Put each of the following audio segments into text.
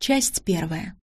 Часть первая.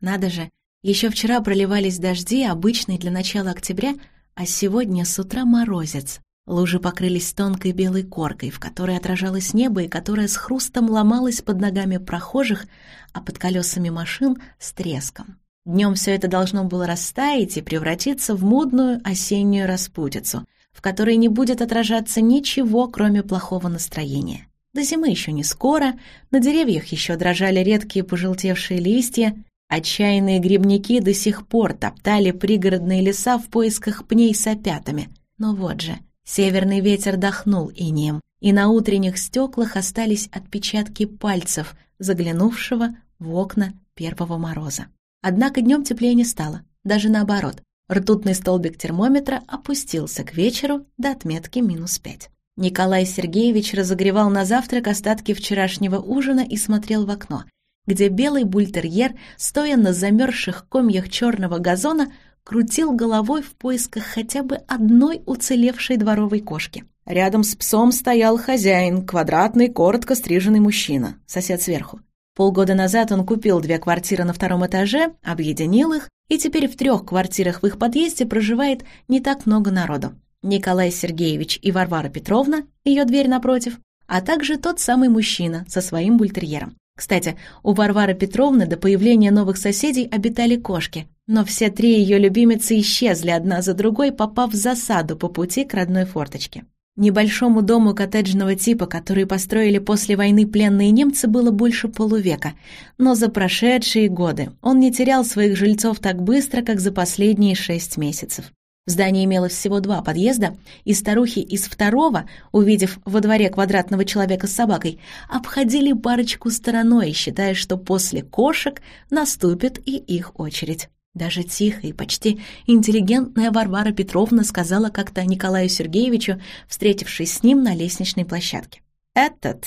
Надо же, еще вчера проливались дожди, обычные для начала октября, а сегодня с утра морозец. Лужи покрылись тонкой белой коркой, в которой отражалось небо и которая с хрустом ломалась под ногами прохожих, а под колесами машин с треском. Днем все это должно было растаять и превратиться в модную осеннюю распутицу, в которой не будет отражаться ничего, кроме плохого настроения. До зимы еще не скоро, на деревьях еще дрожали редкие пожелтевшие листья, отчаянные грибники до сих пор топтали пригородные леса в поисках пней с опятами. Но вот же, северный ветер дохнул инеем, и на утренних стеклах остались отпечатки пальцев, заглянувшего в окна первого мороза. Однако днем теплее не стало, даже наоборот. Ртутный столбик термометра опустился к вечеру до отметки минус пять. Николай Сергеевич разогревал на завтрак остатки вчерашнего ужина и смотрел в окно, где белый бультерьер, стоя на замерзших комьях черного газона, крутил головой в поисках хотя бы одной уцелевшей дворовой кошки. Рядом с псом стоял хозяин, квадратный, коротко стриженный мужчина, сосед сверху. Полгода назад он купил две квартиры на втором этаже, объединил их, и теперь в трех квартирах в их подъезде проживает не так много народу. Николай Сергеевич и Варвара Петровна, ее дверь напротив, а также тот самый мужчина со своим бультерьером. Кстати, у Варвары Петровны до появления новых соседей обитали кошки, но все три ее любимицы исчезли одна за другой, попав в засаду по пути к родной форточке. Небольшому дому коттеджного типа, который построили после войны пленные немцы, было больше полувека, но за прошедшие годы он не терял своих жильцов так быстро, как за последние шесть месяцев. Здание имело всего два подъезда, и старухи из второго, увидев во дворе квадратного человека с собакой, обходили парочку стороной, считая, что после кошек наступит и их очередь. Даже тихая и почти интеллигентная Варвара Петровна сказала как-то Николаю Сергеевичу, встретившись с ним на лестничной площадке. «Этот...»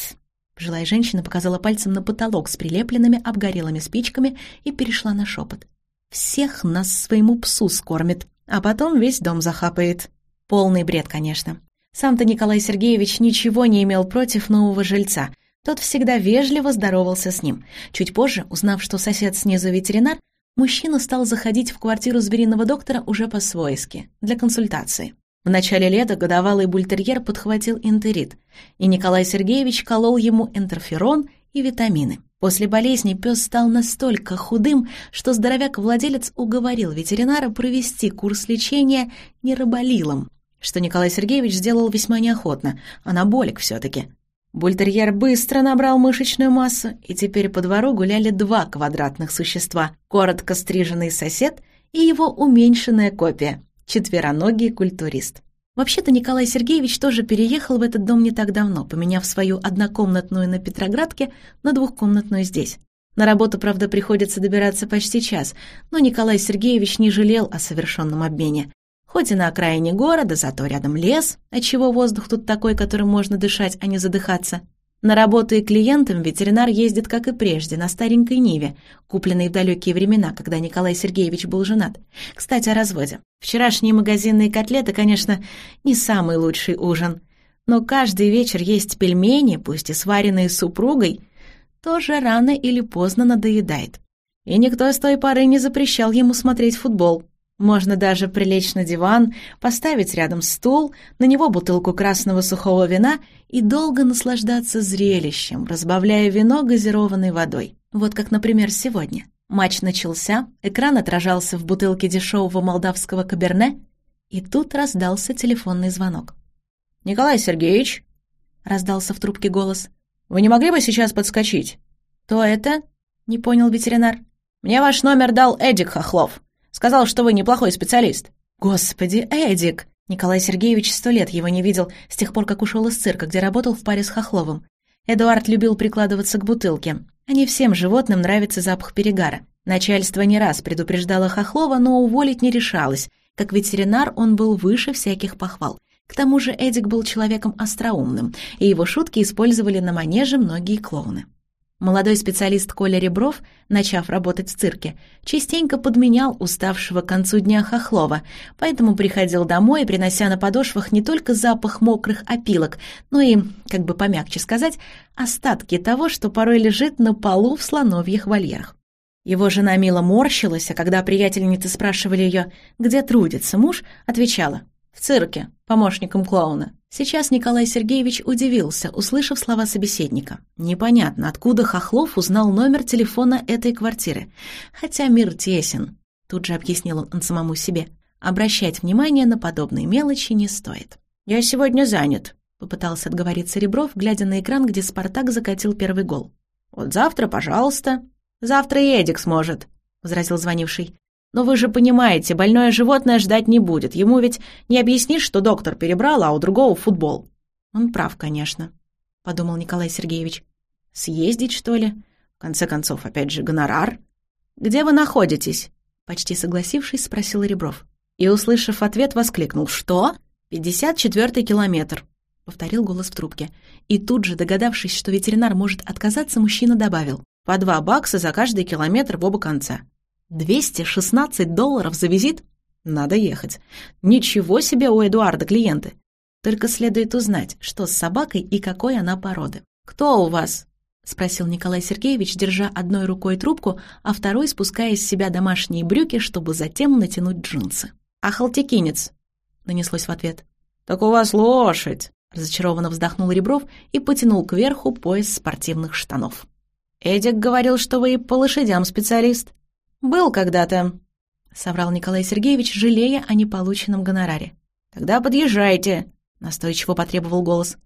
Пожилая женщина показала пальцем на потолок с прилепленными обгорелыми спичками и перешла на шепот. «Всех нас своему псу скормит а потом весь дом захапает. Полный бред, конечно. Сам-то Николай Сергеевич ничего не имел против нового жильца. Тот всегда вежливо здоровался с ним. Чуть позже, узнав, что сосед снизу ветеринар, мужчина стал заходить в квартиру звериного доктора уже по-свойски, для консультации. В начале лета годовалый бультерьер подхватил энтерит, и Николай Сергеевич колол ему интерферон и витамины. После болезни пес стал настолько худым, что здоровяк-владелец уговорил ветеринара провести курс лечения нейроболилом, что Николай Сергеевич сделал весьма неохотно, анаболик все-таки. Бультерьер быстро набрал мышечную массу, и теперь по двору гуляли два квадратных существа — коротко стриженный сосед и его уменьшенная копия — четвероногий культурист. Вообще-то Николай Сергеевич тоже переехал в этот дом не так давно, поменяв свою однокомнатную на Петроградке на двухкомнатную здесь. На работу, правда, приходится добираться почти час, но Николай Сергеевич не жалел о совершенном обмене. Хоть и на окраине города, зато рядом лес, отчего воздух тут такой, которым можно дышать, а не задыхаться. На работу и клиентам ветеринар ездит, как и прежде, на старенькой Ниве, купленной в далекие времена, когда Николай Сергеевич был женат. Кстати, о разводе. Вчерашние магазинные котлеты, конечно, не самый лучший ужин. Но каждый вечер есть пельмени, пусть и сваренные супругой, тоже рано или поздно надоедает. И никто с той поры не запрещал ему смотреть футбол. Можно даже прилечь на диван, поставить рядом стул, на него бутылку красного сухого вина и долго наслаждаться зрелищем, разбавляя вино газированной водой. Вот как, например, сегодня. Матч начался, экран отражался в бутылке дешевого молдавского каберне, и тут раздался телефонный звонок. «Николай Сергеевич?» — раздался в трубке голос. «Вы не могли бы сейчас подскочить?» «То это?» — не понял ветеринар. «Мне ваш номер дал Эдик Хохлов. Сказал, что вы неплохой специалист». «Господи, Эдик!» Николай Сергеевич сто лет его не видел с тех пор, как ушел из цирка, где работал в паре с Хохловым. Эдуард любил прикладываться к бутылке. А не всем животным нравится запах перегара. Начальство не раз предупреждало Хохлова, но уволить не решалось. Как ветеринар он был выше всяких похвал. К тому же Эдик был человеком остроумным, и его шутки использовали на манеже многие клоуны. Молодой специалист Коля Ребров, начав работать в цирке, частенько подменял уставшего к концу дня Хохлова, поэтому приходил домой, принося на подошвах не только запах мокрых опилок, но и, как бы помягче сказать, остатки того, что порой лежит на полу в слоновьих вольерах. Его жена мило морщилась, а когда приятельницы спрашивали ее, где трудится муж, отвечала «В цирке, помощником клоуна». Сейчас Николай Сергеевич удивился, услышав слова собеседника. Непонятно, откуда Хохлов узнал номер телефона этой квартиры. Хотя мир тесен, тут же объяснил он самому себе. Обращать внимание на подобные мелочи не стоит. «Я сегодня занят», — попытался отговориться Ребров, глядя на экран, где «Спартак» закатил первый гол. «Вот завтра, пожалуйста». «Завтра и Эдик сможет», — возразил звонивший. Но вы же понимаете, больное животное ждать не будет. Ему ведь не объяснишь, что доктор перебрал, а у другого футбол. Он прав, конечно, подумал Николай Сергеевич. Съездить, что ли? В конце концов, опять же, гонорар. Где вы находитесь? Почти согласившись, спросил Ребров. И, услышав ответ, воскликнул. «Что?» «Пятьдесят четвертый километр», — повторил голос в трубке. И тут же, догадавшись, что ветеринар может отказаться, мужчина добавил. «По два бакса за каждый километр в оба конца». 216 долларов за визит? Надо ехать. Ничего себе у Эдуарда клиенты. Только следует узнать, что с собакой и какой она породы. «Кто у вас?» — спросил Николай Сергеевич, держа одной рукой трубку, а второй спуская с себя домашние брюки, чтобы затем натянуть джинсы. «Ахалтекинец», — нанеслось в ответ. «Так у вас лошадь», — разочарованно вздохнул Ребров и потянул кверху пояс спортивных штанов. «Эдик говорил, что вы и по лошадям специалист». «Был когда-то», — соврал Николай Сергеевич, жалея о неполученном гонораре. «Тогда подъезжайте», — настойчиво потребовал голос.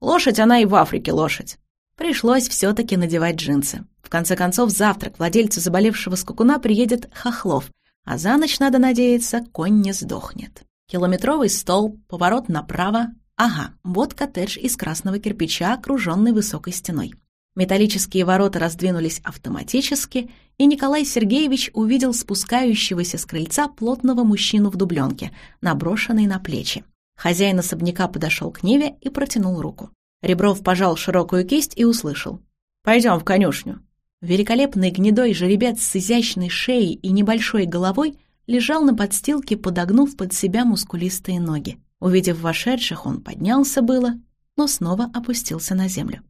«Лошадь она и в Африке лошадь». Пришлось все-таки надевать джинсы. В конце концов, завтра к владельцу заболевшего скакуна приедет Хохлов, а за ночь, надо надеяться, конь не сдохнет. Километровый стол, поворот направо. Ага, вот коттедж из красного кирпича, окруженный высокой стеной. Металлические ворота раздвинулись автоматически, и Николай Сергеевич увидел спускающегося с крыльца плотного мужчину в дубленке, наброшенный на плечи. Хозяин особняка подошел к Неве и протянул руку. Ребров пожал широкую кисть и услышал. «Пойдем в конюшню». Великолепный гнедой жеребец с изящной шеей и небольшой головой лежал на подстилке, подогнув под себя мускулистые ноги. Увидев вошедших, он поднялся было, но снова опустился на землю.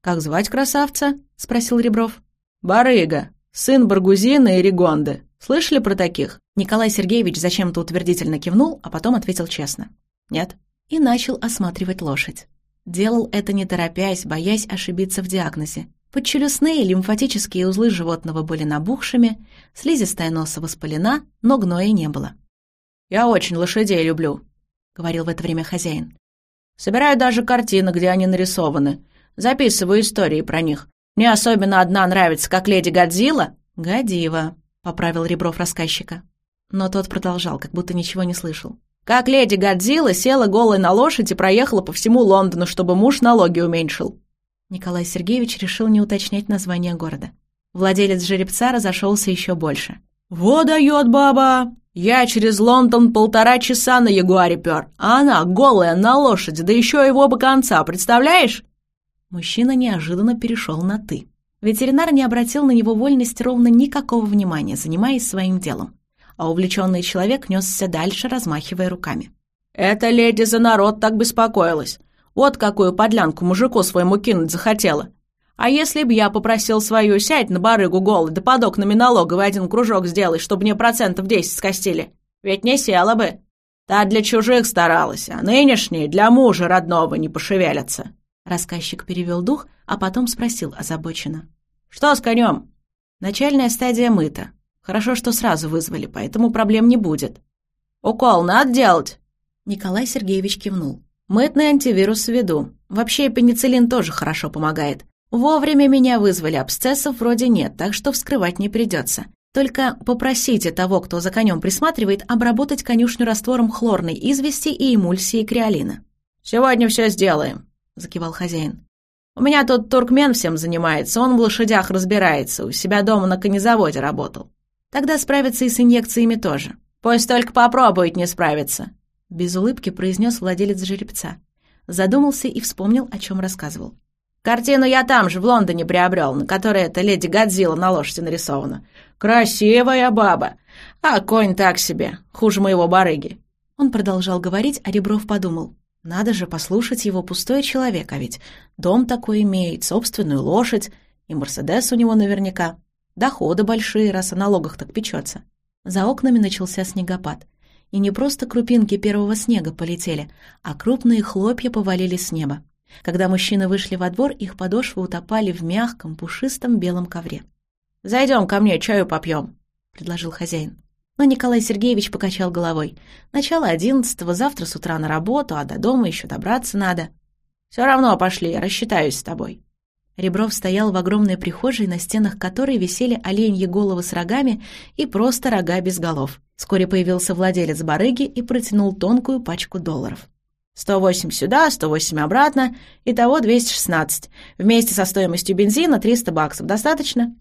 «Как звать красавца?» — спросил Ребров. «Барыга, сын Баргузина и Ригонды. Слышали про таких?» Николай Сергеевич зачем-то утвердительно кивнул, а потом ответил честно. «Нет». И начал осматривать лошадь. Делал это не торопясь, боясь ошибиться в диагнозе. Подчелюстные лимфатические узлы животного были набухшими, слизистая носа воспалена, но гноя не было. «Я очень лошадей люблю», — говорил в это время хозяин. «Собираю даже картины, где они нарисованы. Записываю истории про них. Мне особенно одна нравится, как леди Годзилла». «Годива», — поправил Ребров рассказчика. Но тот продолжал, как будто ничего не слышал. «Как леди Годзилла села голой на лошадь и проехала по всему Лондону, чтобы муж налоги уменьшил». Николай Сергеевич решил не уточнять название города. Владелец жеребца разошелся еще больше. «Во дает баба! Я через Лондон полтора часа на Ягуаре пер, а она голая на лошади, да еще и в оба конца, представляешь?» Мужчина неожиданно перешел на «ты». Ветеринар не обратил на него вольность ровно никакого внимания, занимаясь своим делом. А увлеченный человек несся дальше, размахивая руками. «Эта леди за народ так беспокоилась. Вот какую подлянку мужику своему кинуть захотела. А если б я попросил свою сядь на барыгу голый, да под окнами налоговый один кружок сделай, чтобы мне процентов десять скостили? Ведь не села бы. Та для чужих старалась, а нынешние для мужа родного не пошевелятся». Рассказчик перевел дух, а потом спросил озабоченно. «Что с конем?» «Начальная стадия мыта. Хорошо, что сразу вызвали, поэтому проблем не будет». «Укол надо делать?» Николай Сергеевич кивнул. «Мытный антивирус введу. Вообще пенициллин тоже хорошо помогает. Вовремя меня вызвали, абсцессов вроде нет, так что вскрывать не придется. Только попросите того, кто за конем присматривает, обработать конюшню раствором хлорной извести и эмульсии креолина». «Сегодня все сделаем», закивал хозяин. «У меня тут туркмен всем занимается, он в лошадях разбирается, у себя дома на конезаводе работал. Тогда справится и с инъекциями тоже. Пусть только попробует не справиться», — без улыбки произнес владелец жеребца. Задумался и вспомнил, о чем рассказывал. Картину я там же, в Лондоне, приобрел, на которой эта леди Годзилла на лошади нарисована. Красивая баба. А конь так себе, хуже моего барыги». Он продолжал говорить, а Ребров подумал. Надо же послушать его пустой человек, а ведь дом такой имеет, собственную лошадь, и Мерседес у него наверняка. Доходы большие, раз о налогах так печется. За окнами начался снегопад. И не просто крупинки первого снега полетели, а крупные хлопья повалились с неба. Когда мужчины вышли во двор, их подошвы утопали в мягком, пушистом белом ковре. «Зайдем ко мне, чаю попьем», — предложил хозяин. Но Николай Сергеевич покачал головой. «Начало одиннадцатого, завтра с утра на работу, а до дома еще добраться надо». «Все равно пошли, я рассчитаюсь с тобой». Ребров стоял в огромной прихожей, на стенах которой висели оленьи головы с рогами и просто рога без голов. Вскоре появился владелец барыги и протянул тонкую пачку долларов. «Сто восемь сюда, сто восемь обратно, итого двести шестнадцать. Вместе со стоимостью бензина триста баксов. Достаточно?»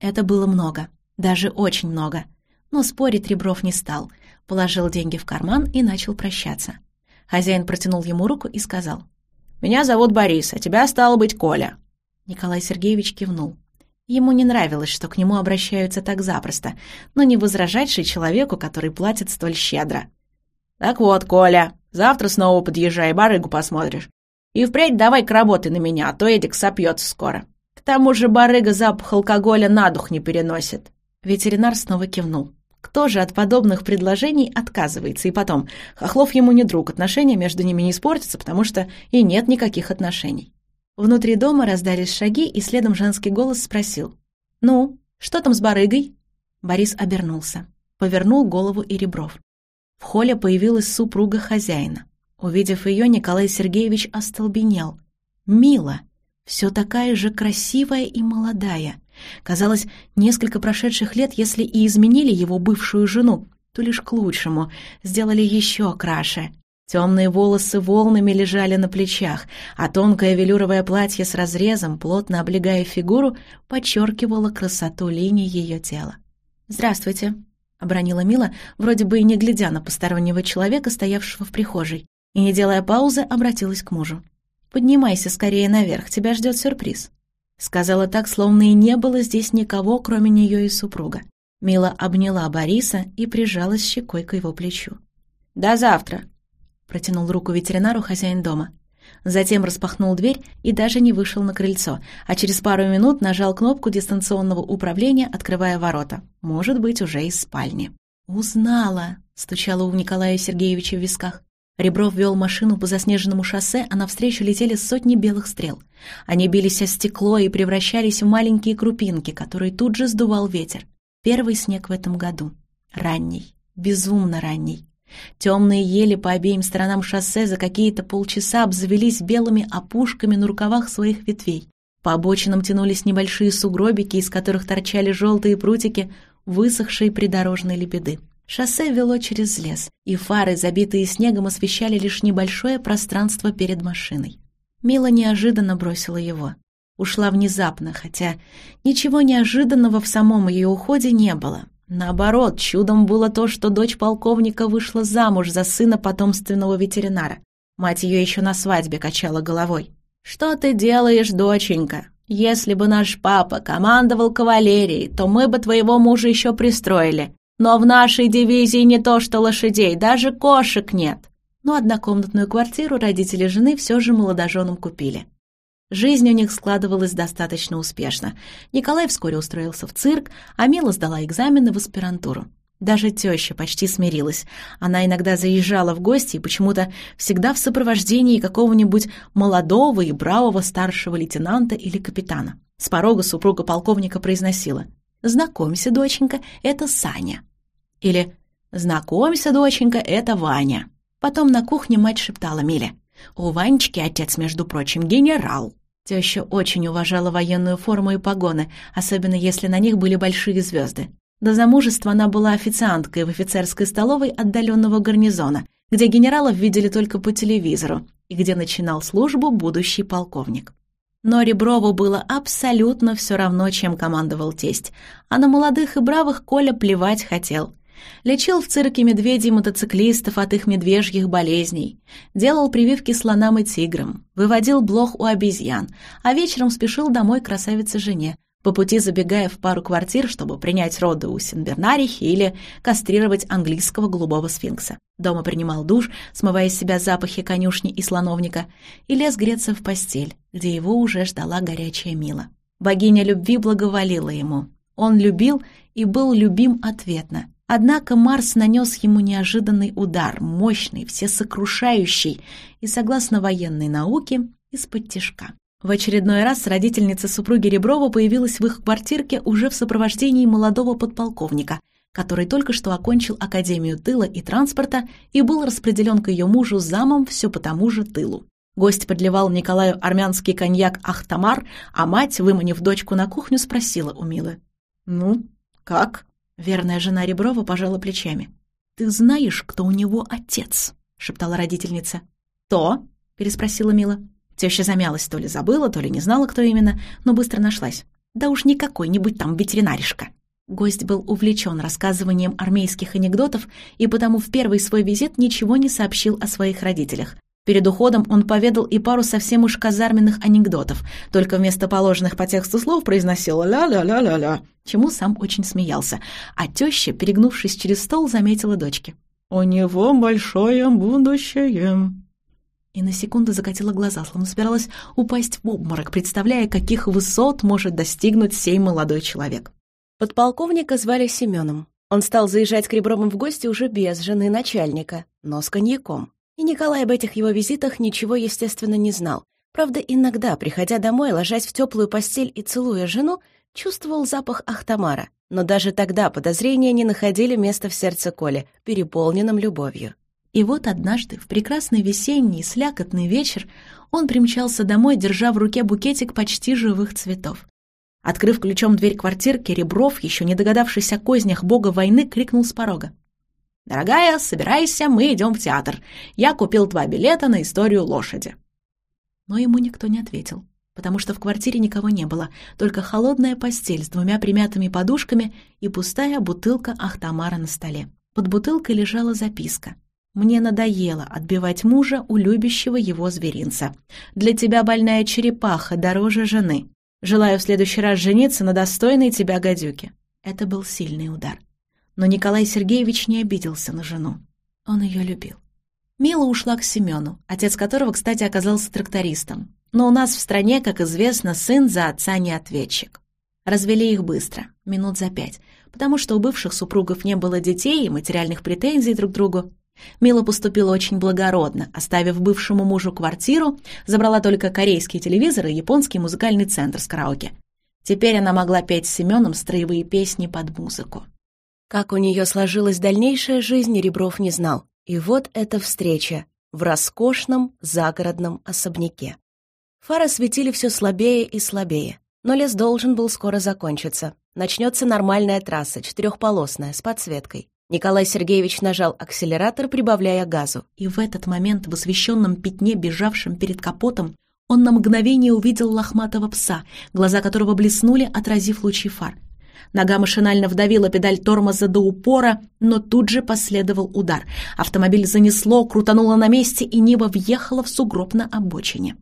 Это было много, даже очень много. Но спорить Ребров не стал, положил деньги в карман и начал прощаться. Хозяин протянул ему руку и сказал. «Меня зовут Борис, а тебя стало быть Коля». Николай Сергеевич кивнул. Ему не нравилось, что к нему обращаются так запросто, но не возражать же человеку, который платит столь щедро. «Так вот, Коля, завтра снова подъезжай, барыгу посмотришь. И впредь давай к работе на меня, а то Эдик сопьется скоро. К тому же барыга запах алкоголя на дух не переносит». Ветеринар снова кивнул. Кто же от подобных предложений отказывается? И потом, Хохлов ему не друг, отношения между ними не испортятся, потому что и нет никаких отношений. Внутри дома раздались шаги, и следом женский голос спросил. «Ну, что там с барыгой?» Борис обернулся. Повернул голову и Ребров. В холле появилась супруга хозяина. Увидев ее, Николай Сергеевич остолбенел. «Мила! Все такая же красивая и молодая!» Казалось, несколько прошедших лет, если и изменили его бывшую жену, то лишь к лучшему, сделали еще краше. Темные волосы волнами лежали на плечах, а тонкое велюровое платье с разрезом, плотно облегая фигуру, подчеркивало красоту линий ее тела. «Здравствуйте», — обронила Мила, вроде бы и не глядя на постороннего человека, стоявшего в прихожей, и, не делая паузы, обратилась к мужу. «Поднимайся скорее наверх, тебя ждет сюрприз». Сказала так, словно и не было здесь никого, кроме нее и супруга. Мила обняла Бориса и прижалась щекой к его плечу. «До завтра!» — протянул руку ветеринару хозяин дома. Затем распахнул дверь и даже не вышел на крыльцо, а через пару минут нажал кнопку дистанционного управления, открывая ворота. Может быть, уже из спальни. «Узнала!» — стучала у Николая Сергеевича в висках. Ребров вел машину по заснеженному шоссе, а навстречу летели сотни белых стрел. Они бились о стекло и превращались в маленькие крупинки, которые тут же сдувал ветер. Первый снег в этом году. Ранний. Безумно ранний. Темные ели по обеим сторонам шоссе за какие-то полчаса обзавелись белыми опушками на рукавах своих ветвей. По обочинам тянулись небольшие сугробики, из которых торчали желтые прутики высохшей придорожной лебеды. Шоссе вело через лес, и фары, забитые снегом, освещали лишь небольшое пространство перед машиной. Мила неожиданно бросила его. Ушла внезапно, хотя ничего неожиданного в самом ее уходе не было. Наоборот, чудом было то, что дочь полковника вышла замуж за сына потомственного ветеринара. Мать ее еще на свадьбе качала головой. «Что ты делаешь, доченька? Если бы наш папа командовал кавалерией, то мы бы твоего мужа еще пристроили. Но в нашей дивизии не то что лошадей, даже кошек нет. Но однокомнатную квартиру родители жены все же молодоженам купили. Жизнь у них складывалась достаточно успешно. Николай вскоре устроился в цирк, а Мила сдала экзамены в аспирантуру. Даже теща почти смирилась. Она иногда заезжала в гости и почему-то всегда в сопровождении какого-нибудь молодого и бравого старшего лейтенанта или капитана. С порога супруга полковника произносила «Знакомься, доченька, это Саня». Или «Знакомься, доченька, это Ваня». Потом на кухне мать шептала Миле. «У Ванечки отец, между прочим, генерал». Теща очень уважала военную форму и погоны, особенно если на них были большие звезды. До замужества она была официанткой в офицерской столовой отдаленного гарнизона, где генералов видели только по телевизору и где начинал службу будущий полковник. Но Реброву было абсолютно все равно, чем командовал тесть, а на молодых и бравых Коля плевать хотел. Лечил в цирке медведей мотоциклистов от их медвежьих болезней. Делал прививки слонам и тиграм. Выводил блох у обезьян. А вечером спешил домой красавице жене, по пути забегая в пару квартир, чтобы принять роды у Синбернарихи или кастрировать английского голубого сфинкса. Дома принимал душ, смывая с себя запахи конюшни и слоновника, и лез греться в постель, где его уже ждала горячая Мила. Богиня любви благоволила ему. Он любил и был любим ответно. Однако Марс нанес ему неожиданный удар, мощный, всесокрушающий и, согласно военной науке, из-под тяжка. В очередной раз родительница супруги Реброва появилась в их квартирке уже в сопровождении молодого подполковника, который только что окончил Академию тыла и транспорта и был распределен к ее мужу замом все по тому же тылу. Гость подливал Николаю армянский коньяк «Ахтамар», а мать, выманив дочку на кухню, спросила у Милы. «Ну, как?» Верная жена Реброва пожала плечами. «Ты знаешь, кто у него отец?» — шептала родительница. «То?» — переспросила Мила. Теща замялась, то ли забыла, то ли не знала, кто именно, но быстро нашлась. Да уж не какой-нибудь там ветеринаришка. Гость был увлечен рассказыванием армейских анекдотов и потому в первый свой визит ничего не сообщил о своих родителях. Перед уходом он поведал и пару совсем уж казарменных анекдотов, только вместо положенных по тексту слов произносил «ля-ля-ля-ля-ля», чему сам очень смеялся, а теща, перегнувшись через стол, заметила дочке. «У него большое будущее» и на секунду закатила глаза, словно собиралась упасть в обморок, представляя, каких высот может достигнуть сей молодой человек. Подполковника звали Семеном. Он стал заезжать к Ребровым в гости уже без жены начальника, но с коньяком. И Николай об этих его визитах ничего, естественно, не знал. Правда, иногда, приходя домой, ложась в теплую постель и целуя жену, чувствовал запах Ахтамара. Но даже тогда подозрения не находили места в сердце Коли, переполненном любовью. И вот однажды, в прекрасный весенний, слякотный вечер, он примчался домой, держа в руке букетик почти живых цветов. Открыв ключом дверь квартирки, Ребров, еще не догадавшись о кознях бога войны, крикнул с порога. «Дорогая, собирайся, мы идем в театр. Я купил два билета на историю лошади». Но ему никто не ответил, потому что в квартире никого не было, только холодная постель с двумя примятыми подушками и пустая бутылка Ахтамара на столе. Под бутылкой лежала записка — мне надоело отбивать мужа у любящего его зверинца. Для тебя больная черепаха дороже жены. Желаю в следующий раз жениться на достойной тебя гадюке». Это был сильный удар. Но Николай Сергеевич не обиделся на жену. Он ее любил. Мила ушла к Семену, отец которого, кстати, оказался трактористом. Но у нас в стране, как известно, сын за отца не ответчик. Развели их быстро, минут за пять, потому что у бывших супругов не было детей и материальных претензий друг к другу. Мила поступила очень благородно, оставив бывшему мужу квартиру, забрала только корейский телевизор и японский музыкальный центр с караоке. Теперь она могла петь с Семеном строевые песни под музыку. Как у нее сложилась дальнейшая жизнь, Ребров не знал. И вот эта встреча в роскошном загородном особняке. Фары светили все слабее и слабее, но лес должен был скоро закончиться. Начнется нормальная трасса, четырехполосная, с подсветкой. Николай Сергеевич нажал акселератор, прибавляя газу. И в этот момент в освещенном пятне, бежавшем перед капотом, он на мгновение увидел лохматого пса, глаза которого блеснули, отразив лучи фар. Нога машинально вдавила педаль тормоза до упора, но тут же последовал удар. Автомобиль занесло, крутануло на месте, и небо въехало в сугроб на обочине.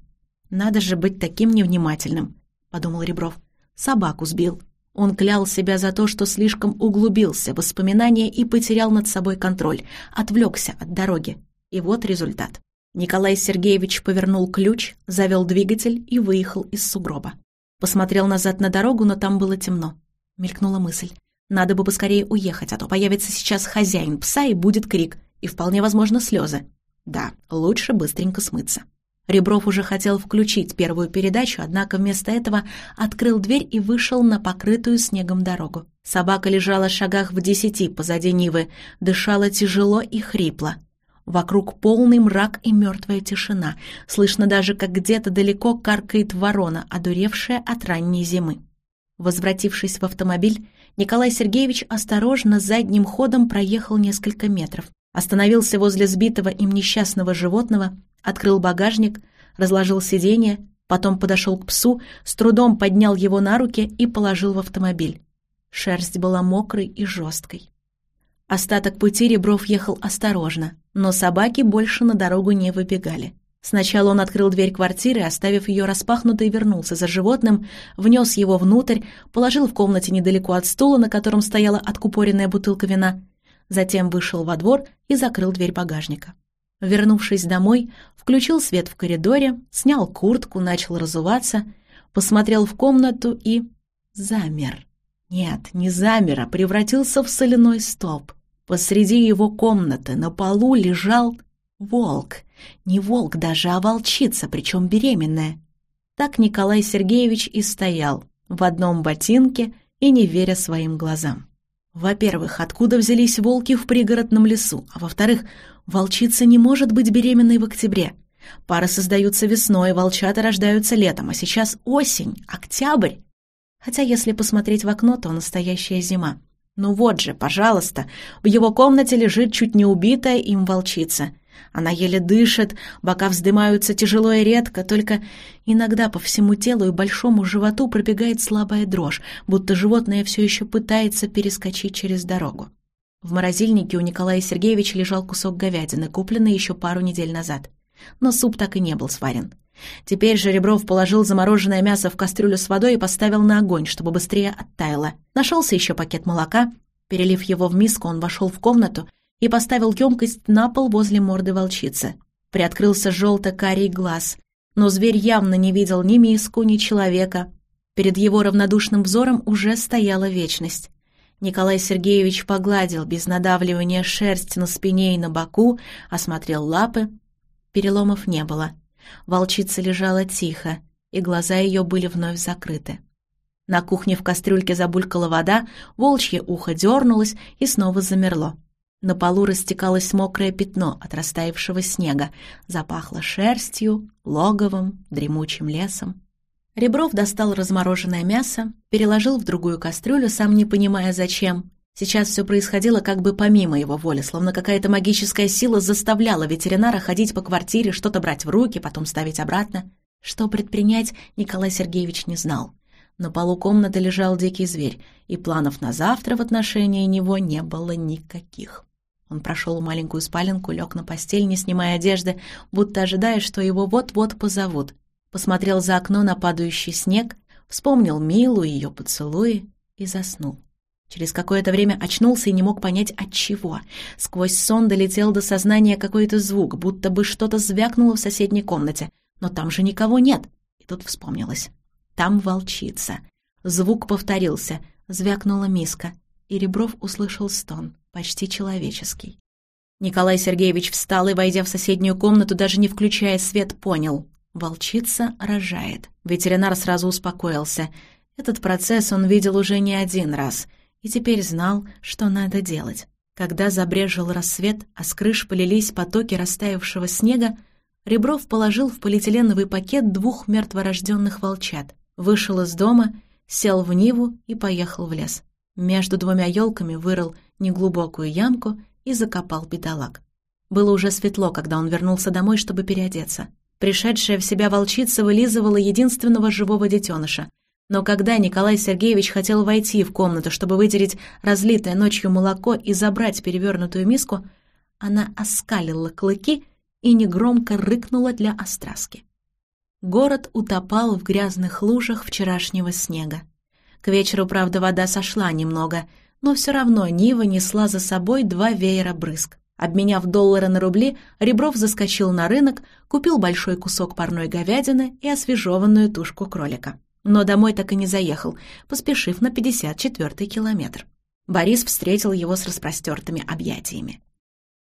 «Надо же быть таким невнимательным», — подумал Ребров. «Собаку сбил». Он клял себя за то, что слишком углубился в воспоминания и потерял над собой контроль, отвлекся от дороги. И вот результат. Николай Сергеевич повернул ключ, завел двигатель и выехал из сугроба. Посмотрел назад на дорогу, но там было темно. Мелькнула мысль. Надо бы поскорее уехать, а то появится сейчас хозяин пса и будет крик, и вполне возможно слезы. Да, лучше быстренько смыться. Ребров уже хотел включить первую передачу, однако вместо этого открыл дверь и вышел на покрытую снегом дорогу. Собака лежала в шагах в десяти позади Нивы, дышала тяжело и хрипло. Вокруг полный мрак и мертвая тишина. Слышно даже, как где-то далеко каркает ворона, одуревшая от ранней зимы. Возвратившись в автомобиль, Николай Сергеевич осторожно задним ходом проехал несколько метров, остановился возле сбитого им несчастного животного открыл багажник, разложил сиденье, потом подошел к псу, с трудом поднял его на руки и положил в автомобиль. Шерсть была мокрой и жесткой. Остаток пути Ребров ехал осторожно, но собаки больше на дорогу не выбегали. Сначала он открыл дверь квартиры, оставив ее распахнутой, вернулся за животным, внес его внутрь, положил в комнате недалеко от стула, на котором стояла откупоренная бутылка вина, затем вышел во двор и закрыл дверь багажника. Вернувшись домой, включил свет в коридоре, снял куртку, начал разуваться, посмотрел в комнату и... замер. Нет, не замер, а превратился в соляной столб. Посреди его комнаты на полу лежал волк. Не волк даже, а волчица, причем беременная. Так Николай Сергеевич и стоял, в одном ботинке и не веря своим глазам. Во-первых, откуда взялись волки в пригородном лесу? А во-вторых, волчица не может быть беременной в октябре. Пары создаются весной, волчата рождаются летом, а сейчас осень, октябрь. Хотя если посмотреть в окно, то настоящая зима. Ну вот же, пожалуйста, в его комнате лежит чуть не убитая им волчица — она еле дышит, бока вздымаются тяжело и редко, только иногда по всему телу и большому животу пробегает слабая дрожь, будто животное все еще пытается перескочить через дорогу. В морозильнике у Николая Сергеевича лежал кусок говядины, купленный еще пару недель назад. Но суп так и не был сварен. Теперь же Ребров положил замороженное мясо в кастрюлю с водой и поставил на огонь, чтобы быстрее оттаяло. Нашелся еще пакет молока. Перелив его в миску, он вошел в комнату и поставил емкость на пол возле морды волчицы. Приоткрылся желто-карий глаз, но зверь явно не видел ни миску, ни человека. Перед его равнодушным взором уже стояла вечность. Николай Сергеевич погладил без надавливания шерсть на спине и на боку, осмотрел лапы. Переломов не было. Волчица лежала тихо, и глаза ее были вновь закрыты. На кухне в кастрюльке забулькала вода, волчье ухо дернулось и снова замерло. На полу растекалось мокрое пятно от растаявшего снега, запахло шерстью, логовом, дремучим лесом. Ребров достал размороженное мясо, переложил в другую кастрюлю, сам не понимая зачем. Сейчас все происходило как бы помимо его воли, словно какая-то магическая сила заставляла ветеринара ходить по квартире, что-то брать в руки, потом ставить обратно. Что предпринять, Николай Сергеевич не знал. На полу комнаты лежал дикий зверь, и планов на завтра в отношении него не было никаких. Он прошел маленькую спаленку, лег на постель, не снимая одежды, будто ожидая, что его вот-вот позовут. Посмотрел за окно на падающий снег, вспомнил Милу и ее поцелуи и заснул. Через какое-то время очнулся и не мог понять, от чего. Сквозь сон долетел до сознания какой-то звук, будто бы что-то звякнуло в соседней комнате. Но там же никого нет. И тут вспомнилось. Там волчица. Звук повторился. Звякнула миска. И Ребров услышал стон почти человеческий. Николай Сергеевич встал и, войдя в соседнюю комнату, даже не включая свет, понял — волчица рожает. Ветеринар сразу успокоился. Этот процесс он видел уже не один раз и теперь знал, что надо делать. Когда забрежил рассвет, а с крыш полились потоки растаявшего снега, Ребров положил в полиэтиленовый пакет двух мертворожденных волчат, вышел из дома, сел в Ниву и поехал в лес. Между двумя елками вырыл неглубокую ямку и закопал бедолаг. Было уже светло, когда он вернулся домой, чтобы переодеться. Пришедшая в себя волчица вылизывала единственного живого детеныша. Но когда Николай Сергеевич хотел войти в комнату, чтобы вытереть разлитое ночью молоко и забрать перевернутую миску, она оскалила клыки и негромко рыкнула для остраски. Город утопал в грязных лужах вчерашнего снега. К вечеру, правда, вода сошла немного — но все равно Нива несла за собой два веера брызг. Обменяв доллары на рубли, Ребров заскочил на рынок, купил большой кусок парной говядины и освежеванную тушку кролика. Но домой так и не заехал, поспешив на 54-й километр. Борис встретил его с распростертыми объятиями.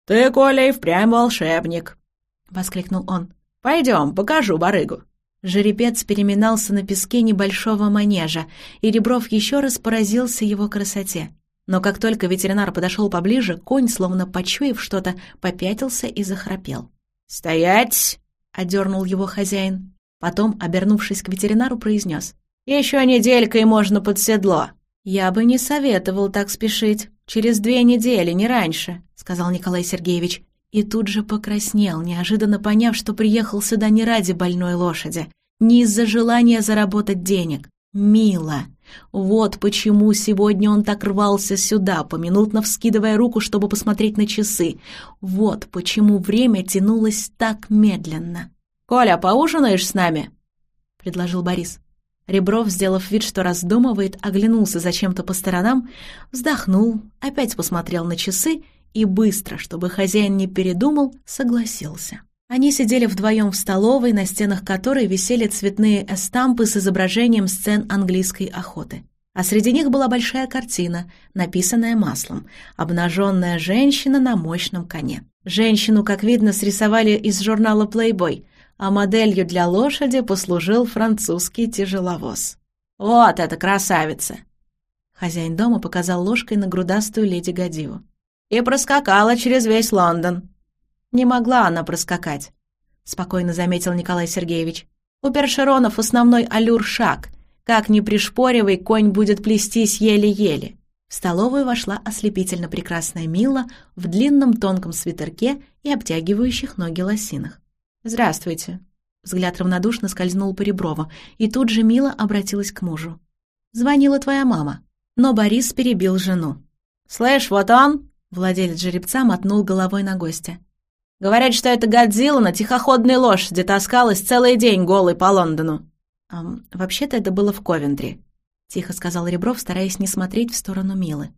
«Ты, Коля, и впрямь волшебник!» — воскликнул он. «Пойдем, покажу барыгу». Жеребец переминался на песке небольшого манежа, и Ребров еще раз поразился его красоте. Но как только ветеринар подошел поближе, конь, словно почуяв что-то, попятился и захрапел. «Стоять!» — одернул его хозяин. Потом, обернувшись к ветеринару, произнес. «Еще неделька и можно под седло». «Я бы не советовал так спешить. Через две недели, не раньше», — сказал Николай Сергеевич. И тут же покраснел, неожиданно поняв, что приехал сюда не ради больной лошади, не из-за желания заработать денег. Мила. Вот почему сегодня он так рвался сюда, поминутно вскидывая руку, чтобы посмотреть на часы. Вот почему время тянулось так медленно. «Коля, поужинаешь с нами?» — предложил Борис. Ребров, сделав вид, что раздумывает, оглянулся зачем-то по сторонам, вздохнул, опять посмотрел на часы и быстро, чтобы хозяин не передумал, согласился. Они сидели вдвоем в столовой, на стенах которой висели цветные эстампы с изображением сцен английской охоты. А среди них была большая картина, написанная маслом, обнаженная женщина на мощном коне. Женщину, как видно, срисовали из журнала Playboy, а моделью для лошади послужил французский тяжеловоз. «Вот эта красавица!» Хозяин дома показал ложкой на грудастую леди Гадиву. «И проскакала через весь Лондон. Не могла она проскакать, спокойно заметил Николай Сергеевич. У першеронов основной аллюр шаг. Как ни пришпоривай, конь будет плестись еле-еле. В столовую вошла ослепительно прекрасная Мила в длинном тонком свитерке и обтягивающих ноги лосинах. «Здравствуйте». Взгляд равнодушно скользнул по Реброву, и тут же Мила обратилась к мужу. «Звонила твоя мама». Но Борис перебил жену. «Слышь, вот он!» Владелец жеребца мотнул головой на гостя. Говорят, что это Годзилла на тихоходной лошади таскалась целый день голой по Лондону. «Эм, «Вообще-то это было в Ковентри», — тихо сказал Ребров, стараясь не смотреть в сторону Милы.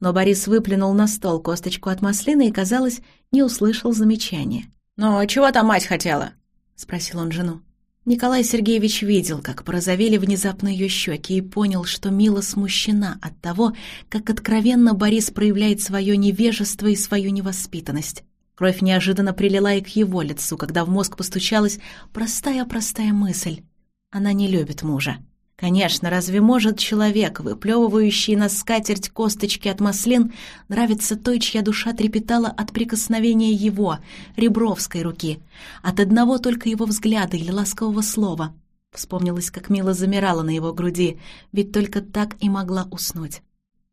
Но Борис выплюнул на стол косточку от маслины и, казалось, не услышал замечания. «Ну, чего там мать хотела?» — спросил он жену. Николай Сергеевич видел, как порозовели внезапно ее щеки, и понял, что Мила смущена от того, как откровенно Борис проявляет свое невежество и свою невоспитанность. Кровь неожиданно прилила и к его лицу, когда в мозг постучалась простая-простая мысль. Она не любит мужа. Конечно, разве может человек, выплевывающий на скатерть косточки от маслин, нравиться той, чья душа трепетала от прикосновения его, ребровской руки, от одного только его взгляда или ласкового слова? Вспомнилось, как мило замирала на его груди, ведь только так и могла уснуть.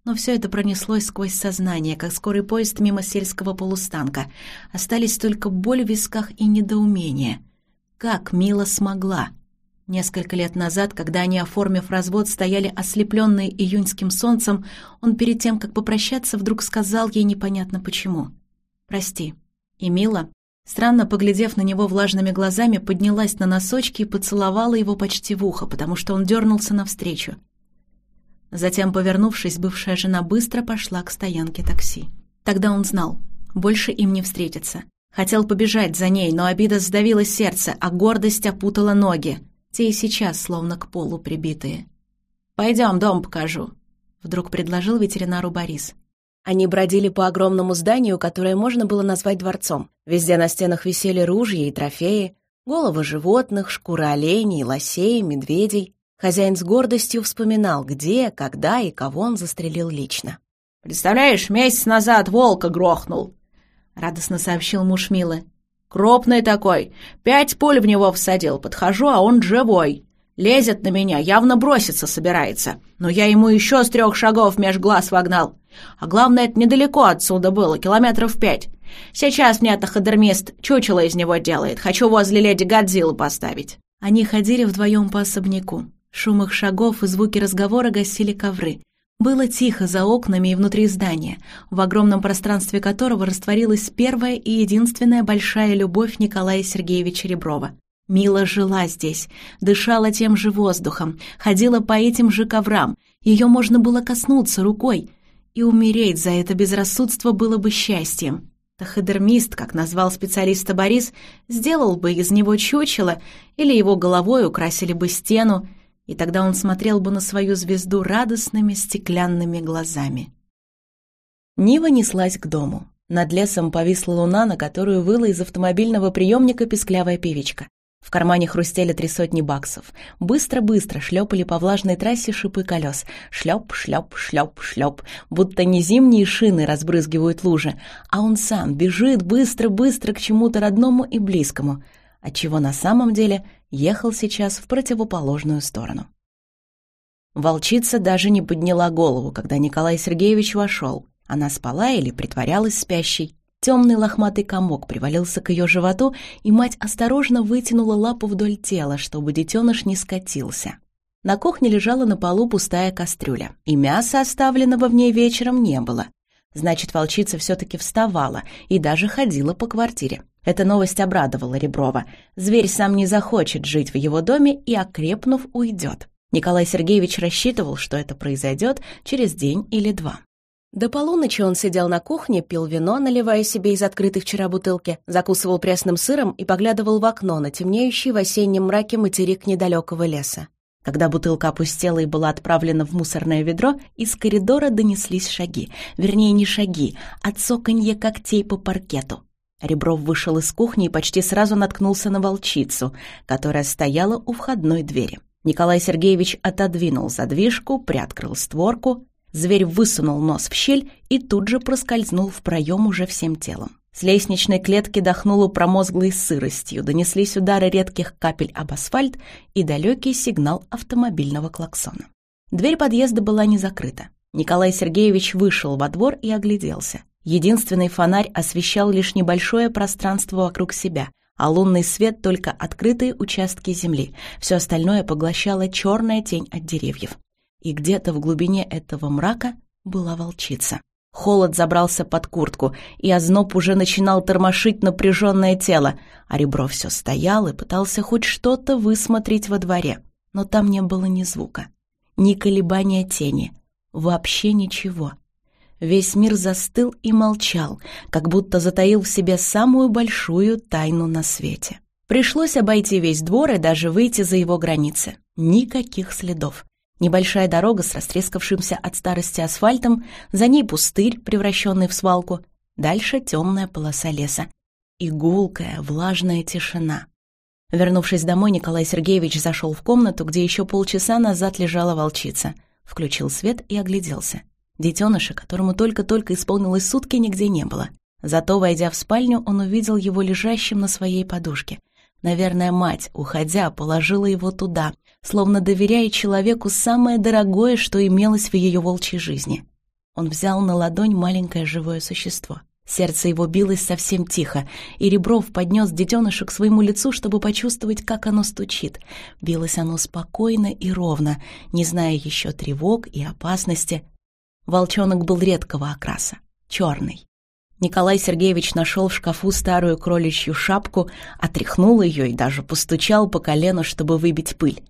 Но все это пронеслось сквозь сознание, как скорый поезд мимо сельского полустанка. Остались только боль в висках и недоумение. Как Мила смогла? Несколько лет назад, когда они, оформив развод, стояли ослепленные июньским солнцем, он перед тем, как попрощаться, вдруг сказал ей непонятно почему. «Прости». И Мила, странно поглядев на него влажными глазами, поднялась на носочки и поцеловала его почти в ухо, потому что он дернулся навстречу. Затем, повернувшись, бывшая жена быстро пошла к стоянке такси. Тогда он знал, больше им не встретиться. Хотел побежать за ней, но обида сдавила сердце, а гордость опутала ноги. Те и сейчас словно к полу прибитые. «Пойдем, дом покажу», — вдруг предложил ветеринару Борис. Они бродили по огромному зданию, которое можно было назвать дворцом. Везде на стенах висели ружья и трофеи, головы животных, шкуры оленей, лосей, медведей. Хозяин с гордостью вспоминал, где, когда и кого он застрелил лично. «Представляешь, месяц назад волка грохнул!» — радостно сообщил муж Милы. «Крупный такой. Пять пуль в него всадил. Подхожу, а он живой. Лезет на меня, явно броситься собирается. Но я ему еще с трех шагов меж глаз вогнал. А главное, это недалеко отсюда было, километров пять. Сейчас мне тахадермист чучело из него делает. Хочу возле леди Годзиллы поставить». Они ходили вдвоем по особняку. Шум их шагов и звуки разговора гасили ковры. Было тихо за окнами и внутри здания, в огромном пространстве которого растворилась первая и единственная большая любовь Николая Сергеевича Реброва. Мила жила здесь, дышала тем же воздухом, ходила по этим же коврам, ее можно было коснуться рукой, и умереть за это безрассудство было бы счастьем. Тахадермист, как назвал специалиста Борис, сделал бы из него чучело или его головой украсили бы стену, и тогда он смотрел бы на свою звезду радостными стеклянными глазами. Нива неслась к дому. Над лесом повисла луна, на которую выла из автомобильного приемника песклявая певичка. В кармане хрустели три сотни баксов. Быстро-быстро шлепали по влажной трассе шипы колес. Шлеп, шлеп, шлеп, шлеп. Будто не зимние шины разбрызгивают лужи, а он сам бежит быстро-быстро к чему-то родному и близкому — отчего на самом деле ехал сейчас в противоположную сторону. Волчица даже не подняла голову, когда Николай Сергеевич вошел. Она спала или притворялась спящей. Темный лохматый комок привалился к ее животу, и мать осторожно вытянула лапу вдоль тела, чтобы детеныш не скатился. На кухне лежала на полу пустая кастрюля, и мяса, оставленного в ней вечером, не было. Значит, волчица все-таки вставала и даже ходила по квартире. Эта новость обрадовала Реброва. Зверь сам не захочет жить в его доме и, окрепнув, уйдет. Николай Сергеевич рассчитывал, что это произойдет через день или два. До полуночи он сидел на кухне, пил вино, наливая себе из открытой вчера бутылки, закусывал пресным сыром и поглядывал в окно на темнеющий в осеннем мраке материк недалекого леса. Когда бутылка опустела и была отправлена в мусорное ведро, из коридора донеслись шаги. Вернее, не шаги, а цоканье когтей по паркету. Ребров вышел из кухни и почти сразу наткнулся на волчицу, которая стояла у входной двери. Николай Сергеевич отодвинул задвижку, приоткрыл створку. Зверь высунул нос в щель и тут же проскользнул в проем уже всем телом. С лестничной клетки дохнуло промозглой сыростью, донеслись удары редких капель об асфальт и далекий сигнал автомобильного клаксона. Дверь подъезда была не закрыта. Николай Сергеевич вышел во двор и огляделся. Единственный фонарь освещал лишь небольшое пространство вокруг себя, а лунный свет только открытые участки земли. Все остальное поглощала черная тень от деревьев. И где-то в глубине этого мрака была волчица. Холод забрался под куртку, и озноб уже начинал тормошить напряженное тело, а ребро все стоял и пытался хоть что-то высмотреть во дворе. Но там не было ни звука, ни колебания тени, вообще ничего. Весь мир застыл и молчал, как будто затаил в себе самую большую тайну на свете. Пришлось обойти весь двор и даже выйти за его границы. Никаких следов. Небольшая дорога с растрескавшимся от старости асфальтом, за ней пустырь, превращенный в свалку, дальше темная полоса леса. И гулкая, влажная тишина. Вернувшись домой, Николай Сергеевич зашел в комнату, где еще полчаса назад лежала волчица. Включил свет и огляделся. Детеныша, которому только-только исполнилось сутки, нигде не было. Зато, войдя в спальню, он увидел его лежащим на своей подушке. Наверное, мать, уходя, положила его туда, словно доверяя человеку самое дорогое, что имелось в ее волчьей жизни. Он взял на ладонь маленькое живое существо. Сердце его билось совсем тихо, и Ребров поднес детеныша к своему лицу, чтобы почувствовать, как оно стучит. Билось оно спокойно и ровно, не зная еще тревог и опасности, Волчонок был редкого окраса, черный. Николай Сергеевич нашел в шкафу старую кроличью шапку, отряхнул ее и даже постучал по колену, чтобы выбить пыль.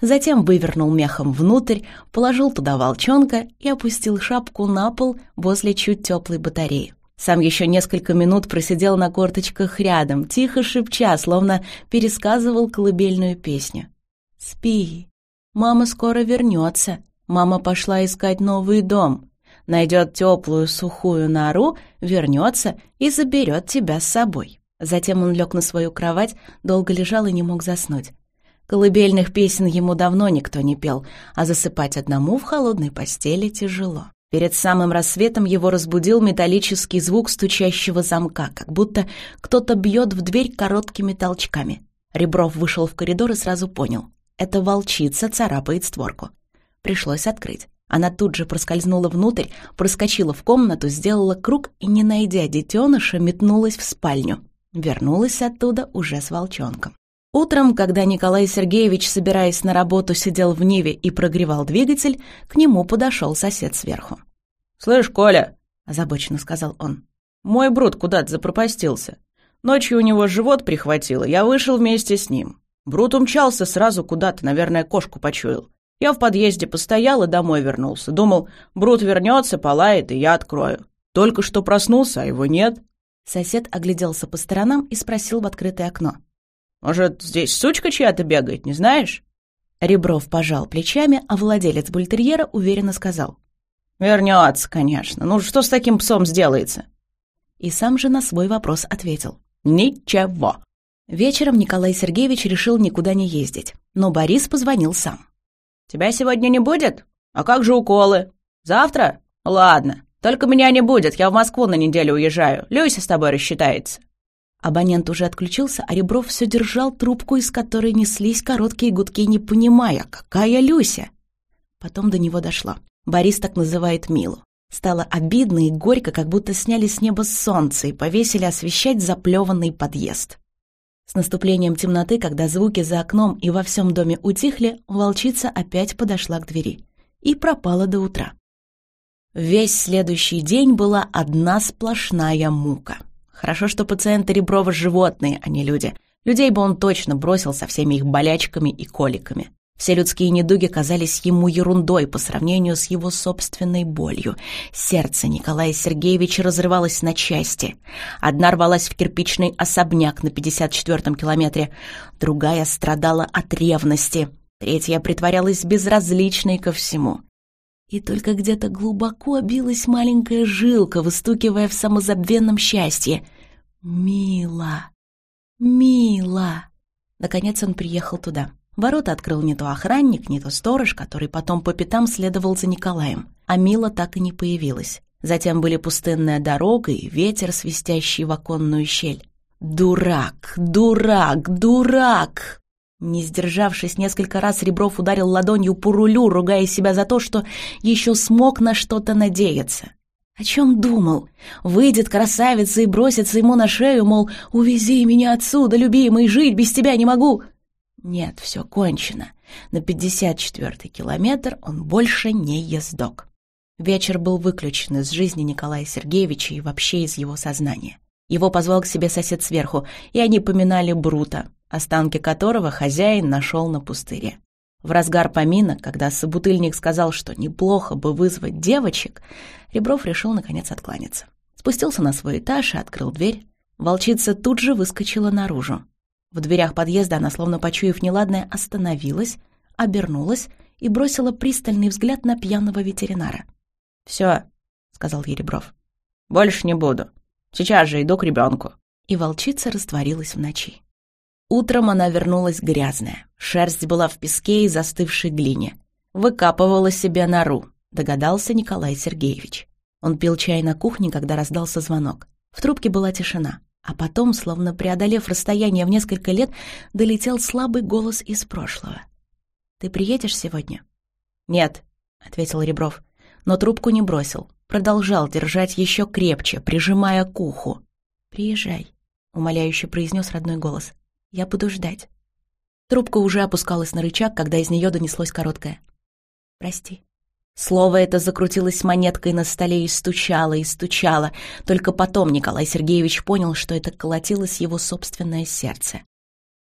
Затем вывернул мехом внутрь, положил туда волчонка и опустил шапку на пол возле чуть теплой батареи. Сам еще несколько минут просидел на корточках рядом, тихо шепча, словно пересказывал колыбельную песню. «Спи, мама скоро вернется», Мама пошла искать новый дом. Найдет теплую сухую нору, вернется и заберет тебя с собой. Затем он лег на свою кровать, долго лежал и не мог заснуть. Колыбельных песен ему давно никто не пел, а засыпать одному в холодной постели тяжело. Перед самым рассветом его разбудил металлический звук стучащего замка, как будто кто-то бьет в дверь короткими толчками. Ребров вышел в коридор и сразу понял — это волчица царапает створку. Пришлось открыть. Она тут же проскользнула внутрь, проскочила в комнату, сделала круг и, не найдя детеныша, метнулась в спальню. Вернулась оттуда уже с волчонком. Утром, когда Николай Сергеевич, собираясь на работу, сидел в Ниве и прогревал двигатель, к нему подошел сосед сверху. «Слышь, Коля!» — озабоченно сказал он. «Мой Брут куда-то запропастился. Ночью у него живот прихватило, я вышел вместе с ним. Брут умчался сразу куда-то, наверное, кошку почуял. Я в подъезде постоял и домой вернулся. Думал, Брут вернется, полает, и я открою. Только что проснулся, а его нет. Сосед огляделся по сторонам и спросил в открытое окно. «Может, здесь сучка чья-то бегает, не знаешь?» Ребров пожал плечами, а владелец бультерьера уверенно сказал. «Вернется, конечно. Ну что с таким псом сделается?» И сам же на свой вопрос ответил. «Ничего». Вечером Николай Сергеевич решил никуда не ездить, но Борис позвонил сам. Тебя сегодня не будет? А как же уколы? Завтра? Ладно. Только меня не будет, я в Москву на неделю уезжаю. Люся с тобой рассчитается». Абонент уже отключился, а Ребров все держал трубку, из которой неслись короткие гудки, не понимая, какая Люся. Потом до него дошло. Борис так называет Милу. Стало обидно и горько, как будто сняли с неба солнце и повесили освещать заплеванный подъезд. С наступлением темноты, когда звуки за окном и во всем доме утихли, волчица опять подошла к двери и пропала до утра. Весь следующий день была одна сплошная мука. Хорошо, что пациенты Реброва животные, а не люди. Людей бы он точно бросил со всеми их болячками и коликами. Все людские недуги казались ему ерундой по сравнению с его собственной болью. Сердце Николая Сергеевича разрывалось на части. Одна рвалась в кирпичный особняк на 54-м километре, другая страдала от ревности, третья притворялась безразличной ко всему. И только где-то глубоко билась маленькая жилка, выстукивая в самозабвенном счастье. «Мила! Мила!» Наконец он приехал туда. Ворота открыл не то охранник, не то сторож, который потом по пятам следовал за Николаем. А Мила так и не появилась. Затем были пустынная дорога и ветер, свистящий в оконную щель. «Дурак! Дурак! Дурак!» Не сдержавшись, несколько раз Ребров ударил ладонью по рулю, ругая себя за то, что еще смог на что-то надеяться. О чем думал? Выйдет красавица и бросится ему на шею, мол, «Увези меня отсюда, любимый, жить без тебя не могу!» Нет, все кончено. На 54-й километр он больше не ездок. Вечер был выключен из жизни Николая Сергеевича и вообще из его сознания. Его позвал к себе сосед сверху, и они поминали Брута, останки которого хозяин нашел на пустыре. В разгар поминок, когда собутыльник сказал, что неплохо бы вызвать девочек, Ребров решил наконец откланяться. Спустился на свой этаж и открыл дверь. Волчица тут же выскочила наружу. В дверях подъезда она, словно почуяв неладное, остановилась, обернулась и бросила пристальный взгляд на пьяного ветеринара. «Все», — сказал Еребров, — «больше не буду. Сейчас же иду к ребенку». И волчица растворилась в ночи. Утром она вернулась грязная. Шерсть была в песке и застывшей глине. Выкапывала себе нору, догадался Николай Сергеевич. Он пил чай на кухне, когда раздался звонок. В трубке была тишина. А потом, словно преодолев расстояние в несколько лет, долетел слабый голос из прошлого. «Ты приедешь сегодня?» «Нет», — ответил Ребров, но трубку не бросил. Продолжал держать еще крепче, прижимая к уху. «Приезжай», — умоляюще произнес родной голос. «Я буду ждать». Трубка уже опускалась на рычаг, когда из нее донеслось короткое. «Прости». Слово это закрутилось монеткой на столе и стучало, и стучало. Только потом Николай Сергеевич понял, что это колотилось его собственное сердце.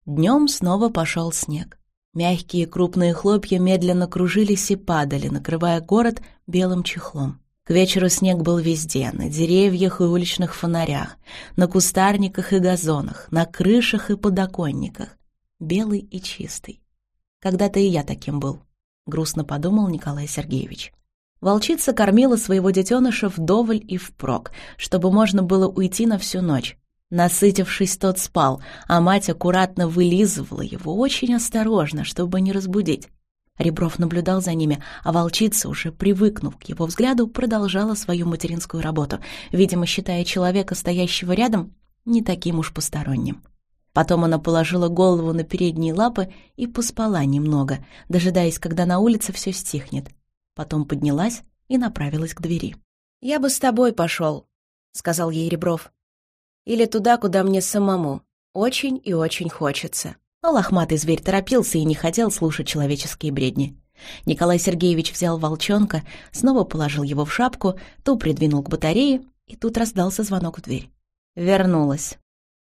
Днем снова пошел снег. Мягкие крупные хлопья медленно кружились и падали, накрывая город белым чехлом. К вечеру снег был везде, на деревьях и уличных фонарях, на кустарниках и газонах, на крышах и подоконниках. Белый и чистый. Когда-то и я таким был. — грустно подумал Николай Сергеевич. Волчица кормила своего детеныша вдоволь и впрок, чтобы можно было уйти на всю ночь. Насытившись, тот спал, а мать аккуратно вылизывала его очень осторожно, чтобы не разбудить. Ребров наблюдал за ними, а волчица, уже привыкнув к его взгляду, продолжала свою материнскую работу, видимо, считая человека, стоящего рядом, не таким уж посторонним. Потом она положила голову на передние лапы и поспала немного, дожидаясь, когда на улице все стихнет. Потом поднялась и направилась к двери. «Я бы с тобой пошел», — сказал ей Ребров. «Или туда, куда мне самому. Очень и очень хочется». Но лохматый зверь торопился и не хотел слушать человеческие бредни. Николай Сергеевич взял волчонка, снова положил его в шапку, ту придвинул к батарее, и тут раздался звонок в дверь. Вернулась.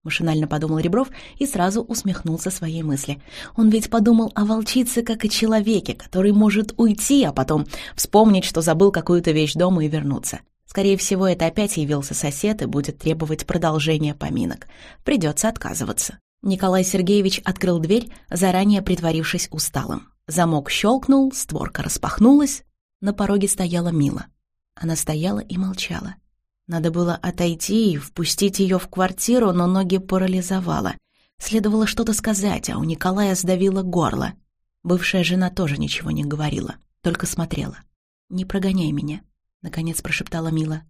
Машинально подумал Ребров и сразу усмехнулся своей мысли. Он ведь подумал о волчице как о человеке, который может уйти, а потом вспомнить, что забыл какую-то вещь дома и вернуться. Скорее всего, это опять явился сосед и будет требовать продолжения поминок. Придется отказываться. Николай Сергеевич открыл дверь, заранее притворившись усталым. Замок щелкнул, створка распахнулась. На пороге стояла Мила. Она стояла и молчала. Надо было отойти и впустить ее в квартиру, но ноги парализовало. Следовало что-то сказать, а у Николая сдавило горло. Бывшая жена тоже ничего не говорила, только смотрела. «Не прогоняй меня», — наконец прошептала Мила.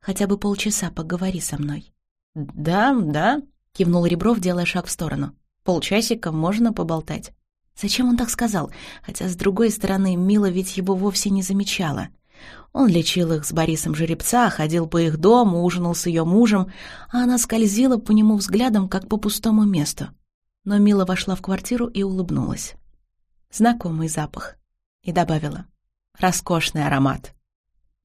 «Хотя бы полчаса поговори со мной». «Да, да», — кивнул Ребров, делая шаг в сторону. «Полчасика можно поболтать». Зачем он так сказал? Хотя, с другой стороны, Мила ведь его вовсе не замечала. Он лечил их с Борисом Жеребца, ходил по их дому, ужинал с ее мужем, а она скользила по нему взглядом, как по пустому месту. Но Мила вошла в квартиру и улыбнулась. Знакомый запах. И добавила. Роскошный аромат.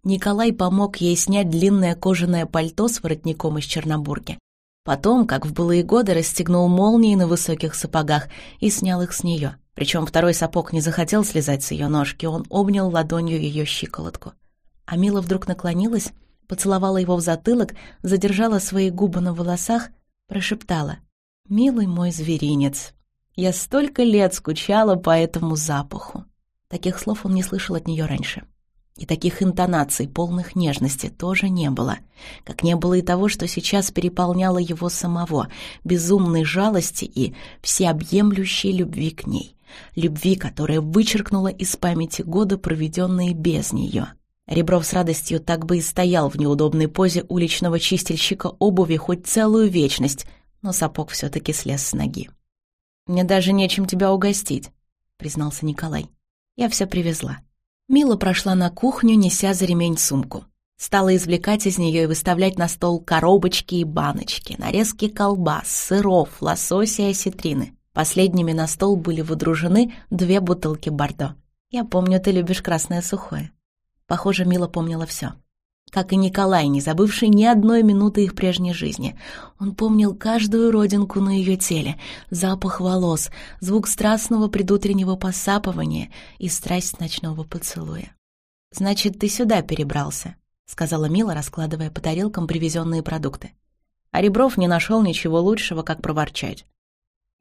Николай помог ей снять длинное кожаное пальто с воротником из Чернобурги. Потом, как в былые годы, расстегнул молнии на высоких сапогах и снял их с нее. Причем второй сапог не захотел слезать с ее ножки, он обнял ладонью ее щиколотку. А Мила вдруг наклонилась, поцеловала его в затылок, задержала свои губы на волосах, прошептала «Милый мой зверинец, я столько лет скучала по этому запаху». Таких слов он не слышал от нее раньше. И таких интонаций, полных нежности, тоже не было. Как не было и того, что сейчас переполняло его самого, безумной жалости и всеобъемлющей любви к ней. Любви, которая вычеркнула из памяти годы, проведенные без нее. Ребров с радостью так бы и стоял в неудобной позе уличного чистильщика обуви хоть целую вечность, но сапог все-таки слез с ноги. «Мне даже нечем тебя угостить», — признался Николай. «Я все привезла». Мила прошла на кухню, неся за ремень сумку. Стала извлекать из нее и выставлять на стол коробочки и баночки, нарезки колбас, сыров, лосося и осетрины. Последними на стол были выдружены две бутылки бордо. «Я помню, ты любишь красное сухое». Похоже, Мила помнила все. Как и Николай, не забывший ни одной минуты их прежней жизни. Он помнил каждую родинку на ее теле, запах волос, звук страстного предутреннего посапывания и страсть ночного поцелуя. «Значит, ты сюда перебрался», — сказала Мила, раскладывая по тарелкам привезенные продукты. А Ребров не нашел ничего лучшего, как проворчать.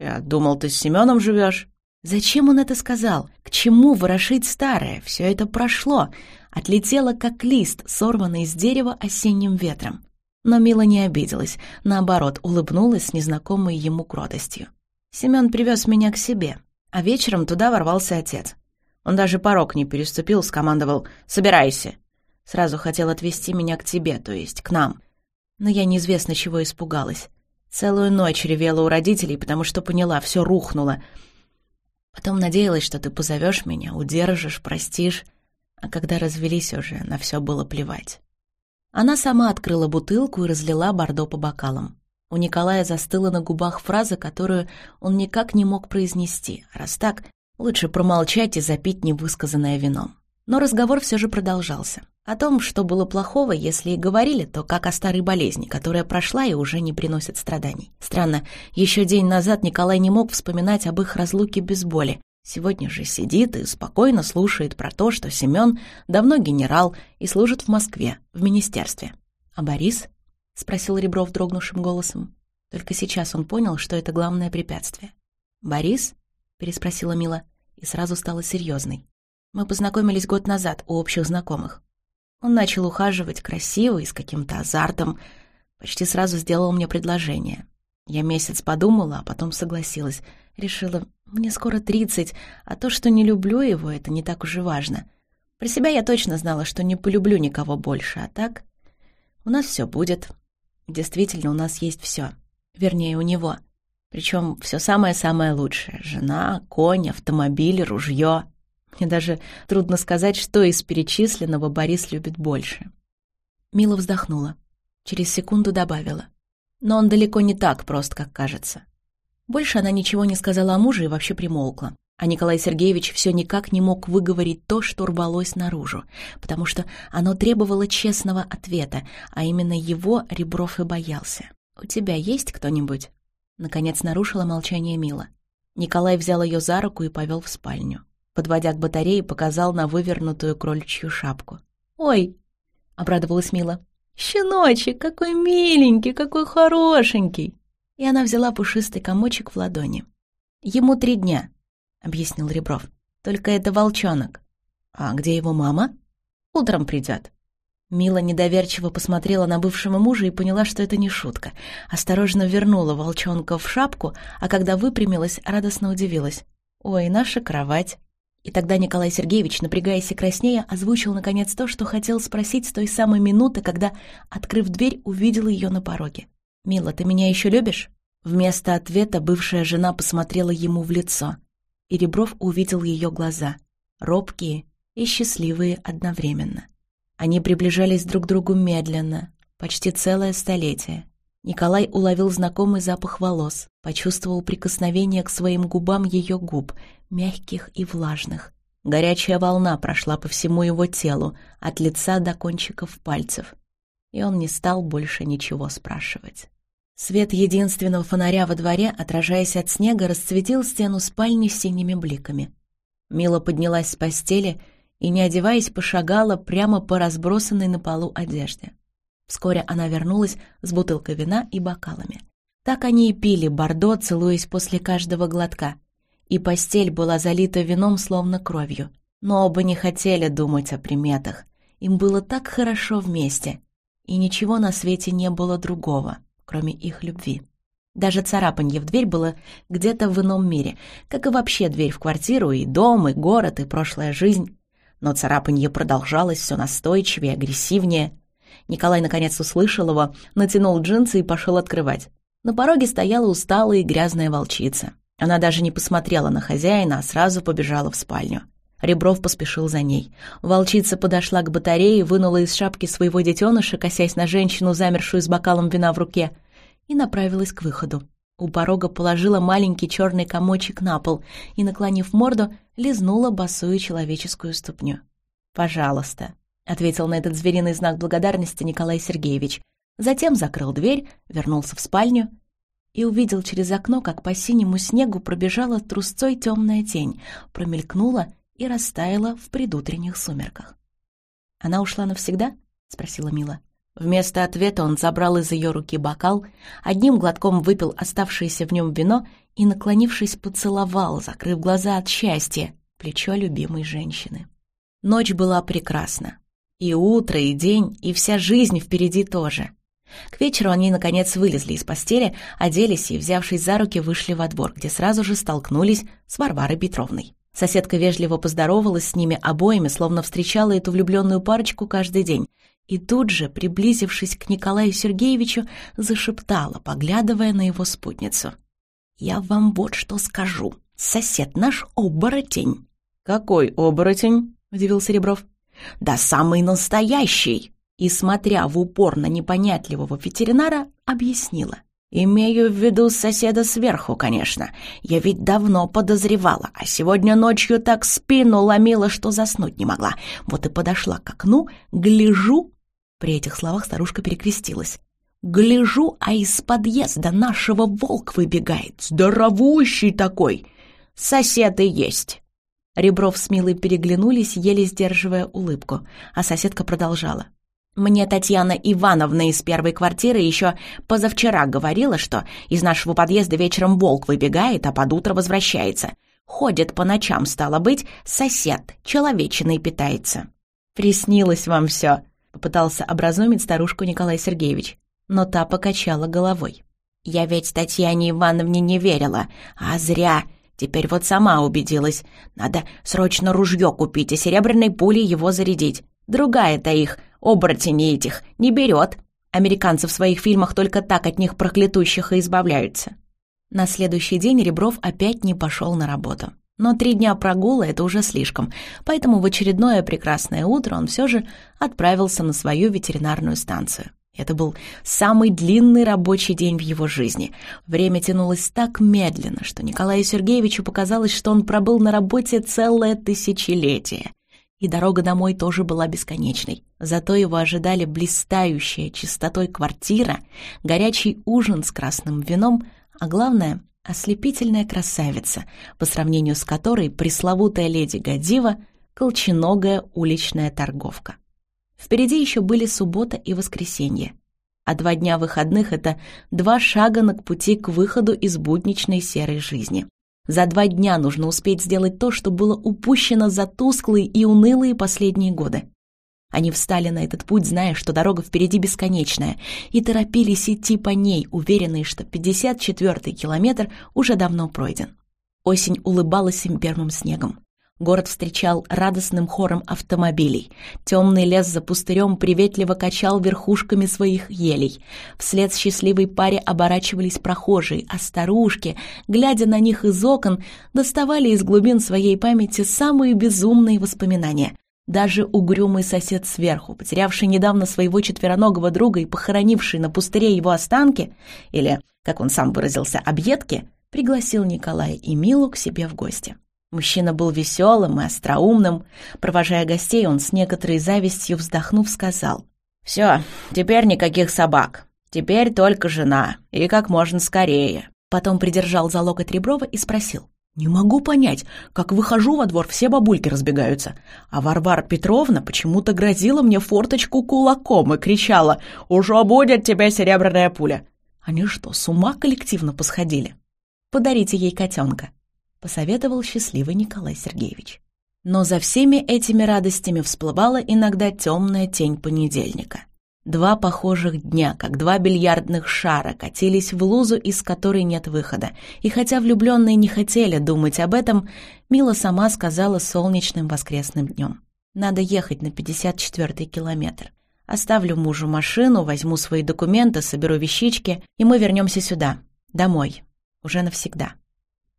«Я думал, ты с Семеном живешь. Зачем он это сказал? К чему ворошить старое? Все это прошло отлетела, как лист, сорванный с дерева осенним ветром. Но Мила не обиделась, наоборот, улыбнулась с незнакомой ему кротостью. Семён привез меня к себе, а вечером туда ворвался отец. Он даже порог не переступил, скомандовал «Собирайся!». Сразу хотел отвезти меня к тебе, то есть к нам. Но я неизвестно чего испугалась. Целую ночь ревела у родителей, потому что поняла, все рухнуло. Потом надеялась, что ты позовешь меня, удержишь, простишь а когда развелись уже, на все было плевать. Она сама открыла бутылку и разлила бордо по бокалам. У Николая застыла на губах фраза, которую он никак не мог произнести. Раз так, лучше промолчать и запить невысказанное вином. Но разговор все же продолжался. О том, что было плохого, если и говорили, то как о старой болезни, которая прошла и уже не приносит страданий. Странно, еще день назад Николай не мог вспоминать об их разлуке без боли, Сегодня же сидит и спокойно слушает про то, что Семён давно генерал и служит в Москве, в министерстве. «А Борис?» — спросил Ребров дрогнувшим голосом. Только сейчас он понял, что это главное препятствие. «Борис?» — переспросила Мила и сразу стала серьезной. «Мы познакомились год назад у общих знакомых. Он начал ухаживать красиво и с каким-то азартом. Почти сразу сделал мне предложение. Я месяц подумала, а потом согласилась. Решила, мне скоро тридцать, а то, что не люблю его, это не так уж и важно. Про себя я точно знала, что не полюблю никого больше, а так... У нас все будет. Действительно, у нас есть все. Вернее, у него. Причем все самое-самое лучшее. Жена, конь, автомобиль, ружье. Мне даже трудно сказать, что из перечисленного Борис любит больше. Мила вздохнула. Через секунду добавила. Но он далеко не так прост, как кажется. Больше она ничего не сказала о муже и вообще примолкла. А Николай Сергеевич все никак не мог выговорить то, что рвалось наружу, потому что оно требовало честного ответа, а именно его Ребров и боялся. «У тебя есть кто-нибудь?» Наконец нарушила молчание Мила. Николай взял ее за руку и повел в спальню. Подводя к батарее, показал на вывернутую кроличью шапку. «Ой!» — обрадовалась Мила. «Щеночек, какой миленький, какой хорошенький!» И она взяла пушистый комочек в ладони. «Ему три дня», — объяснил Ребров. «Только это волчонок». «А где его мама?» «Утром придет». Мила недоверчиво посмотрела на бывшего мужа и поняла, что это не шутка. Осторожно вернула волчонка в шапку, а когда выпрямилась, радостно удивилась. «Ой, наша кровать». И тогда Николай Сергеевич, напрягаясь и краснея, озвучил наконец то, что хотел спросить с той самой минуты, когда, открыв дверь, увидел ее на пороге. «Мила, ты меня еще любишь?» Вместо ответа бывшая жена посмотрела ему в лицо, и Ребров увидел ее глаза, робкие и счастливые одновременно. Они приближались друг к другу медленно, почти целое столетие, Николай уловил знакомый запах волос, почувствовал прикосновение к своим губам ее губ, мягких и влажных. Горячая волна прошла по всему его телу, от лица до кончиков пальцев. И он не стал больше ничего спрашивать. Свет единственного фонаря во дворе, отражаясь от снега, расцветил стену спальни синими бликами. Мила поднялась с постели и, не одеваясь, пошагала прямо по разбросанной на полу одежде. Вскоре она вернулась с бутылкой вина и бокалами. Так они и пили бордо, целуясь после каждого глотка — и постель была залита вином, словно кровью. Но оба не хотели думать о приметах. Им было так хорошо вместе, и ничего на свете не было другого, кроме их любви. Даже царапанье в дверь было где-то в ином мире, как и вообще дверь в квартиру, и дом, и город, и прошлая жизнь. Но царапанье продолжалось все настойчивее, агрессивнее. Николай наконец услышал его, натянул джинсы и пошел открывать. На пороге стояла усталая и грязная волчица. Она даже не посмотрела на хозяина, а сразу побежала в спальню. Ребров поспешил за ней. Волчица подошла к батарее, вынула из шапки своего детеныша, косясь на женщину, замершую с бокалом вина в руке, и направилась к выходу. У порога положила маленький черный комочек на пол и, наклонив морду, лизнула босую человеческую ступню. «Пожалуйста», — ответил на этот звериный знак благодарности Николай Сергеевич. Затем закрыл дверь, вернулся в спальню и увидел через окно, как по синему снегу пробежала трусцой темная тень, промелькнула и растаяла в предутренних сумерках. «Она ушла навсегда?» — спросила Мила. Вместо ответа он забрал из ее руки бокал, одним глотком выпил оставшееся в нем вино и, наклонившись, поцеловал, закрыв глаза от счастья, плечо любимой женщины. Ночь была прекрасна. И утро, и день, и вся жизнь впереди тоже — к вечеру они, наконец, вылезли из постели, оделись и, взявшись за руки, вышли во двор, где сразу же столкнулись с Варварой Петровной. Соседка вежливо поздоровалась с ними обоими, словно встречала эту влюбленную парочку каждый день. И тут же, приблизившись к Николаю Сергеевичу, зашептала, поглядывая на его спутницу. «Я вам вот что скажу. Сосед наш оборотень». «Какой оборотень?» — удивился Ребров. «Да самый настоящий!» и, смотря в упор на непонятливого ветеринара, объяснила. «Имею в виду соседа сверху, конечно. Я ведь давно подозревала, а сегодня ночью так спину ломила, что заснуть не могла. Вот и подошла к окну, гляжу...» При этих словах старушка перекрестилась. «Гляжу, а из подъезда нашего волк выбегает, здоровущий такой. Сосед и есть». Ребров с Милой переглянулись, еле сдерживая улыбку, а соседка продолжала. Мне Татьяна Ивановна из первой квартиры еще позавчера говорила, что из нашего подъезда вечером волк выбегает, а под утро возвращается. Ходит по ночам, стало быть, сосед, человечиной питается. «Приснилось вам все», — попытался образумить старушку Николай Сергеевич, но та покачала головой. «Я ведь Татьяне Ивановне не верила, а зря. Теперь вот сама убедилась. Надо срочно ружье купить и серебряной пулей его зарядить. Другая-то их, оборотень этих, не берет. Американцы в своих фильмах только так от них проклятущих и избавляются. На следующий день Ребров опять не пошел на работу. Но три дня прогула — это уже слишком, поэтому в очередное прекрасное утро он все же отправился на свою ветеринарную станцию. Это был самый длинный рабочий день в его жизни. Время тянулось так медленно, что Николаю Сергеевичу показалось, что он пробыл на работе целое тысячелетие и дорога домой тоже была бесконечной. Зато его ожидали блистающая чистотой квартира, горячий ужин с красным вином, а главное — ослепительная красавица, по сравнению с которой пресловутая леди Годива — колченогая уличная торговка. Впереди еще были суббота и воскресенье. А два дня выходных — это два шага на пути к выходу из будничной серой жизни. За два дня нужно успеть сделать то, что было упущено за тусклые и унылые последние годы. Они встали на этот путь, зная, что дорога впереди бесконечная, и торопились идти по ней, уверенные, что 54-й километр уже давно пройден. Осень улыбалась им первым снегом. Город встречал радостным хором автомобилей. Темный лес за пустырем приветливо качал верхушками своих елей. Вслед счастливой паре оборачивались прохожие, а старушки, глядя на них из окон, доставали из глубин своей памяти самые безумные воспоминания. Даже угрюмый сосед сверху, потерявший недавно своего четвероногого друга и похоронивший на пустыре его останки, или, как он сам выразился, объедки, пригласил Николая и Милу к себе в гости. Мужчина был веселым и остроумным. Провожая гостей, он с некоторой завистью вздохнув сказал. «Все, теперь никаких собак. Теперь только жена. И как можно скорее». Потом придержал за локоть Реброва и спросил. «Не могу понять, как выхожу во двор, все бабульки разбегаются. А Варвара Петровна почему-то грозила мне форточку кулаком и кричала «Уже будет тебе серебряная пуля!» Они что, с ума коллективно посходили? Подарите ей котенка посоветовал счастливый Николай Сергеевич. Но за всеми этими радостями всплывала иногда темная тень понедельника. Два похожих дня, как два бильярдных шара, катились в лузу, из которой нет выхода. И хотя влюбленные не хотели думать об этом, Мила сама сказала солнечным воскресным днем. «Надо ехать на 54-й километр. Оставлю мужу машину, возьму свои документы, соберу вещички, и мы вернемся сюда, домой, уже навсегда».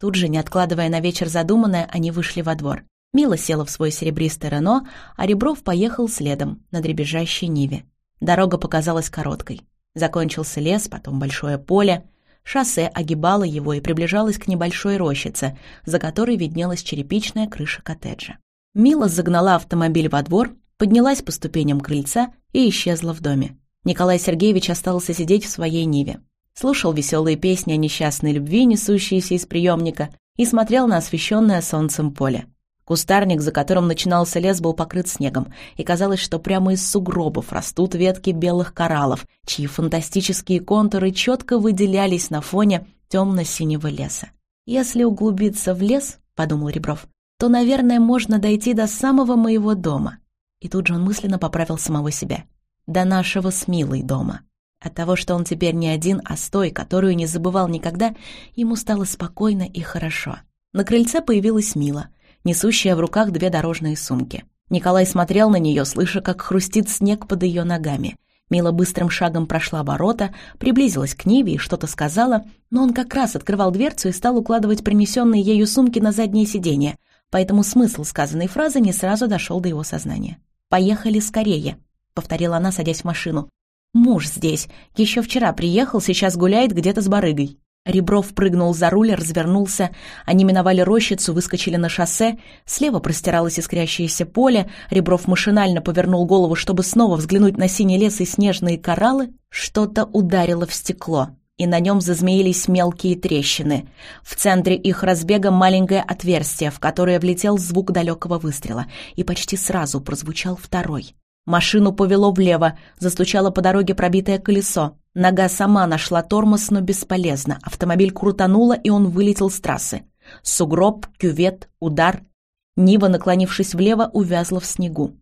Тут же, не откладывая на вечер задуманное, они вышли во двор. Мила села в свой серебристый Рено, а Ребров поехал следом, на дребезжащей Ниве. Дорога показалась короткой. Закончился лес, потом большое поле. Шоссе огибало его и приближалось к небольшой рощице, за которой виднелась черепичная крыша коттеджа. Мила загнала автомобиль во двор, поднялась по ступеням крыльца и исчезла в доме. Николай Сергеевич остался сидеть в своей Ниве слушал веселые песни о несчастной любви, несущиеся из приемника, и смотрел на освещенное солнцем поле. Кустарник, за которым начинался лес, был покрыт снегом, и казалось, что прямо из сугробов растут ветки белых кораллов, чьи фантастические контуры четко выделялись на фоне темно-синего леса. «Если углубиться в лес, — подумал Ребров, — то, наверное, можно дойти до самого моего дома». И тут же он мысленно поправил самого себя. «До нашего с дома». От того, что он теперь не один, а с той, которую не забывал никогда, ему стало спокойно и хорошо. На крыльце появилась Мила, несущая в руках две дорожные сумки. Николай смотрел на нее, слыша, как хрустит снег под ее ногами. Мила быстрым шагом прошла ворота, приблизилась к Ниве и что-то сказала, но он как раз открывал дверцу и стал укладывать принесенные ею сумки на заднее сиденье, поэтому смысл сказанной фразы не сразу дошел до его сознания. «Поехали скорее», — повторила она, садясь в машину. Муж здесь. Еще вчера приехал, сейчас гуляет где-то с барыгой». Ребров прыгнул за руль, развернулся. Они миновали рощицу, выскочили на шоссе. Слева простиралось искрящееся поле. Ребров машинально повернул голову, чтобы снова взглянуть на синий лес и снежные кораллы. Что-то ударило в стекло, и на нем зазмеились мелкие трещины. В центре их разбега маленькое отверстие, в которое влетел звук далекого выстрела, и почти сразу прозвучал второй. Машину повело влево, застучало по дороге пробитое колесо. Нога сама нашла тормоз, но бесполезно. Автомобиль крутануло, и он вылетел с трассы. Сугроб, кювет, удар. Нива, наклонившись влево, увязла в снегу.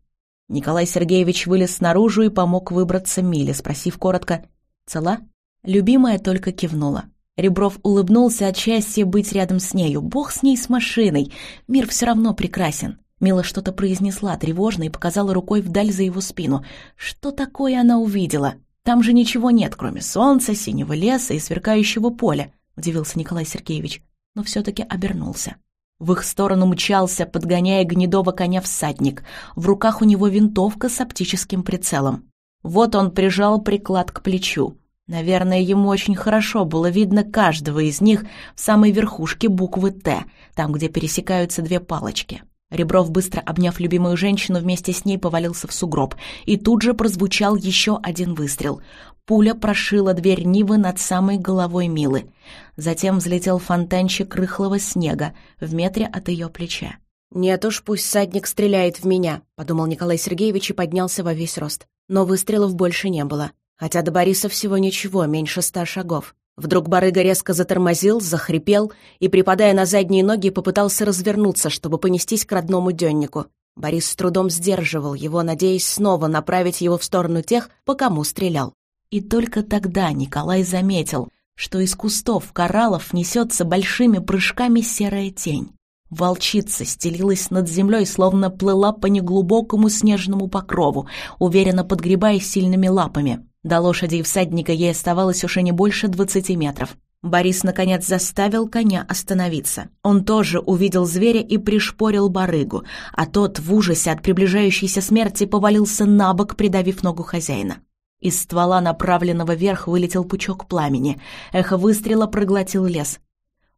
Николай Сергеевич вылез снаружи и помог выбраться Миле, спросив коротко «Цела?». Любимая только кивнула. Ребров улыбнулся от счастья быть рядом с нею. Бог с ней с машиной. Мир все равно прекрасен. Мила что-то произнесла тревожно и показала рукой вдаль за его спину. Что такое она увидела? Там же ничего нет, кроме солнца, синего леса и сверкающего поля, удивился Николай Сергеевич, но все-таки обернулся. В их сторону мчался, подгоняя гнедого коня всадник. В руках у него винтовка с оптическим прицелом. Вот он прижал приклад к плечу. Наверное, ему очень хорошо было видно каждого из них в самой верхушке буквы «Т», там, где пересекаются две палочки. Ребров, быстро обняв любимую женщину, вместе с ней повалился в сугроб. И тут же прозвучал еще один выстрел. Пуля прошила дверь Нивы над самой головой Милы. Затем взлетел фонтанчик рыхлого снега в метре от ее плеча. «Нет уж, пусть садник стреляет в меня», — подумал Николай Сергеевич и поднялся во весь рост. Но выстрелов больше не было. Хотя до Бориса всего ничего, меньше ста шагов. Вдруг барыга резко затормозил, захрипел и, припадая на задние ноги, попытался развернуться, чтобы понестись к родному деннику. Борис с трудом сдерживал его, надеясь снова направить его в сторону тех, по кому стрелял. И только тогда Николай заметил, что из кустов кораллов несется большими прыжками серая тень. Волчица стелилась над землей, словно плыла по неглубокому снежному покрову, уверенно подгребая сильными лапами. До лошади и всадника ей оставалось уже не больше двадцати метров. Борис, наконец, заставил коня остановиться. Он тоже увидел зверя и пришпорил барыгу, а тот в ужасе от приближающейся смерти повалился на бок, придавив ногу хозяина. Из ствола, направленного вверх, вылетел пучок пламени. Эхо выстрела проглотил лес.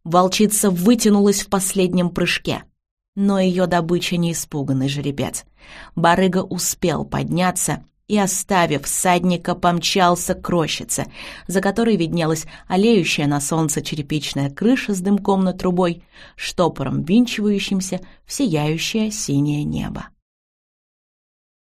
Волчица вытянулась в последнем прыжке. Но ее добыча не испуганный жеребец. Барыга успел подняться и, оставив всадника, помчался к рощице, за которой виднелась олеющая на солнце черепичная крыша с дымком над трубой, штопором винчивающимся в сияющее синее небо.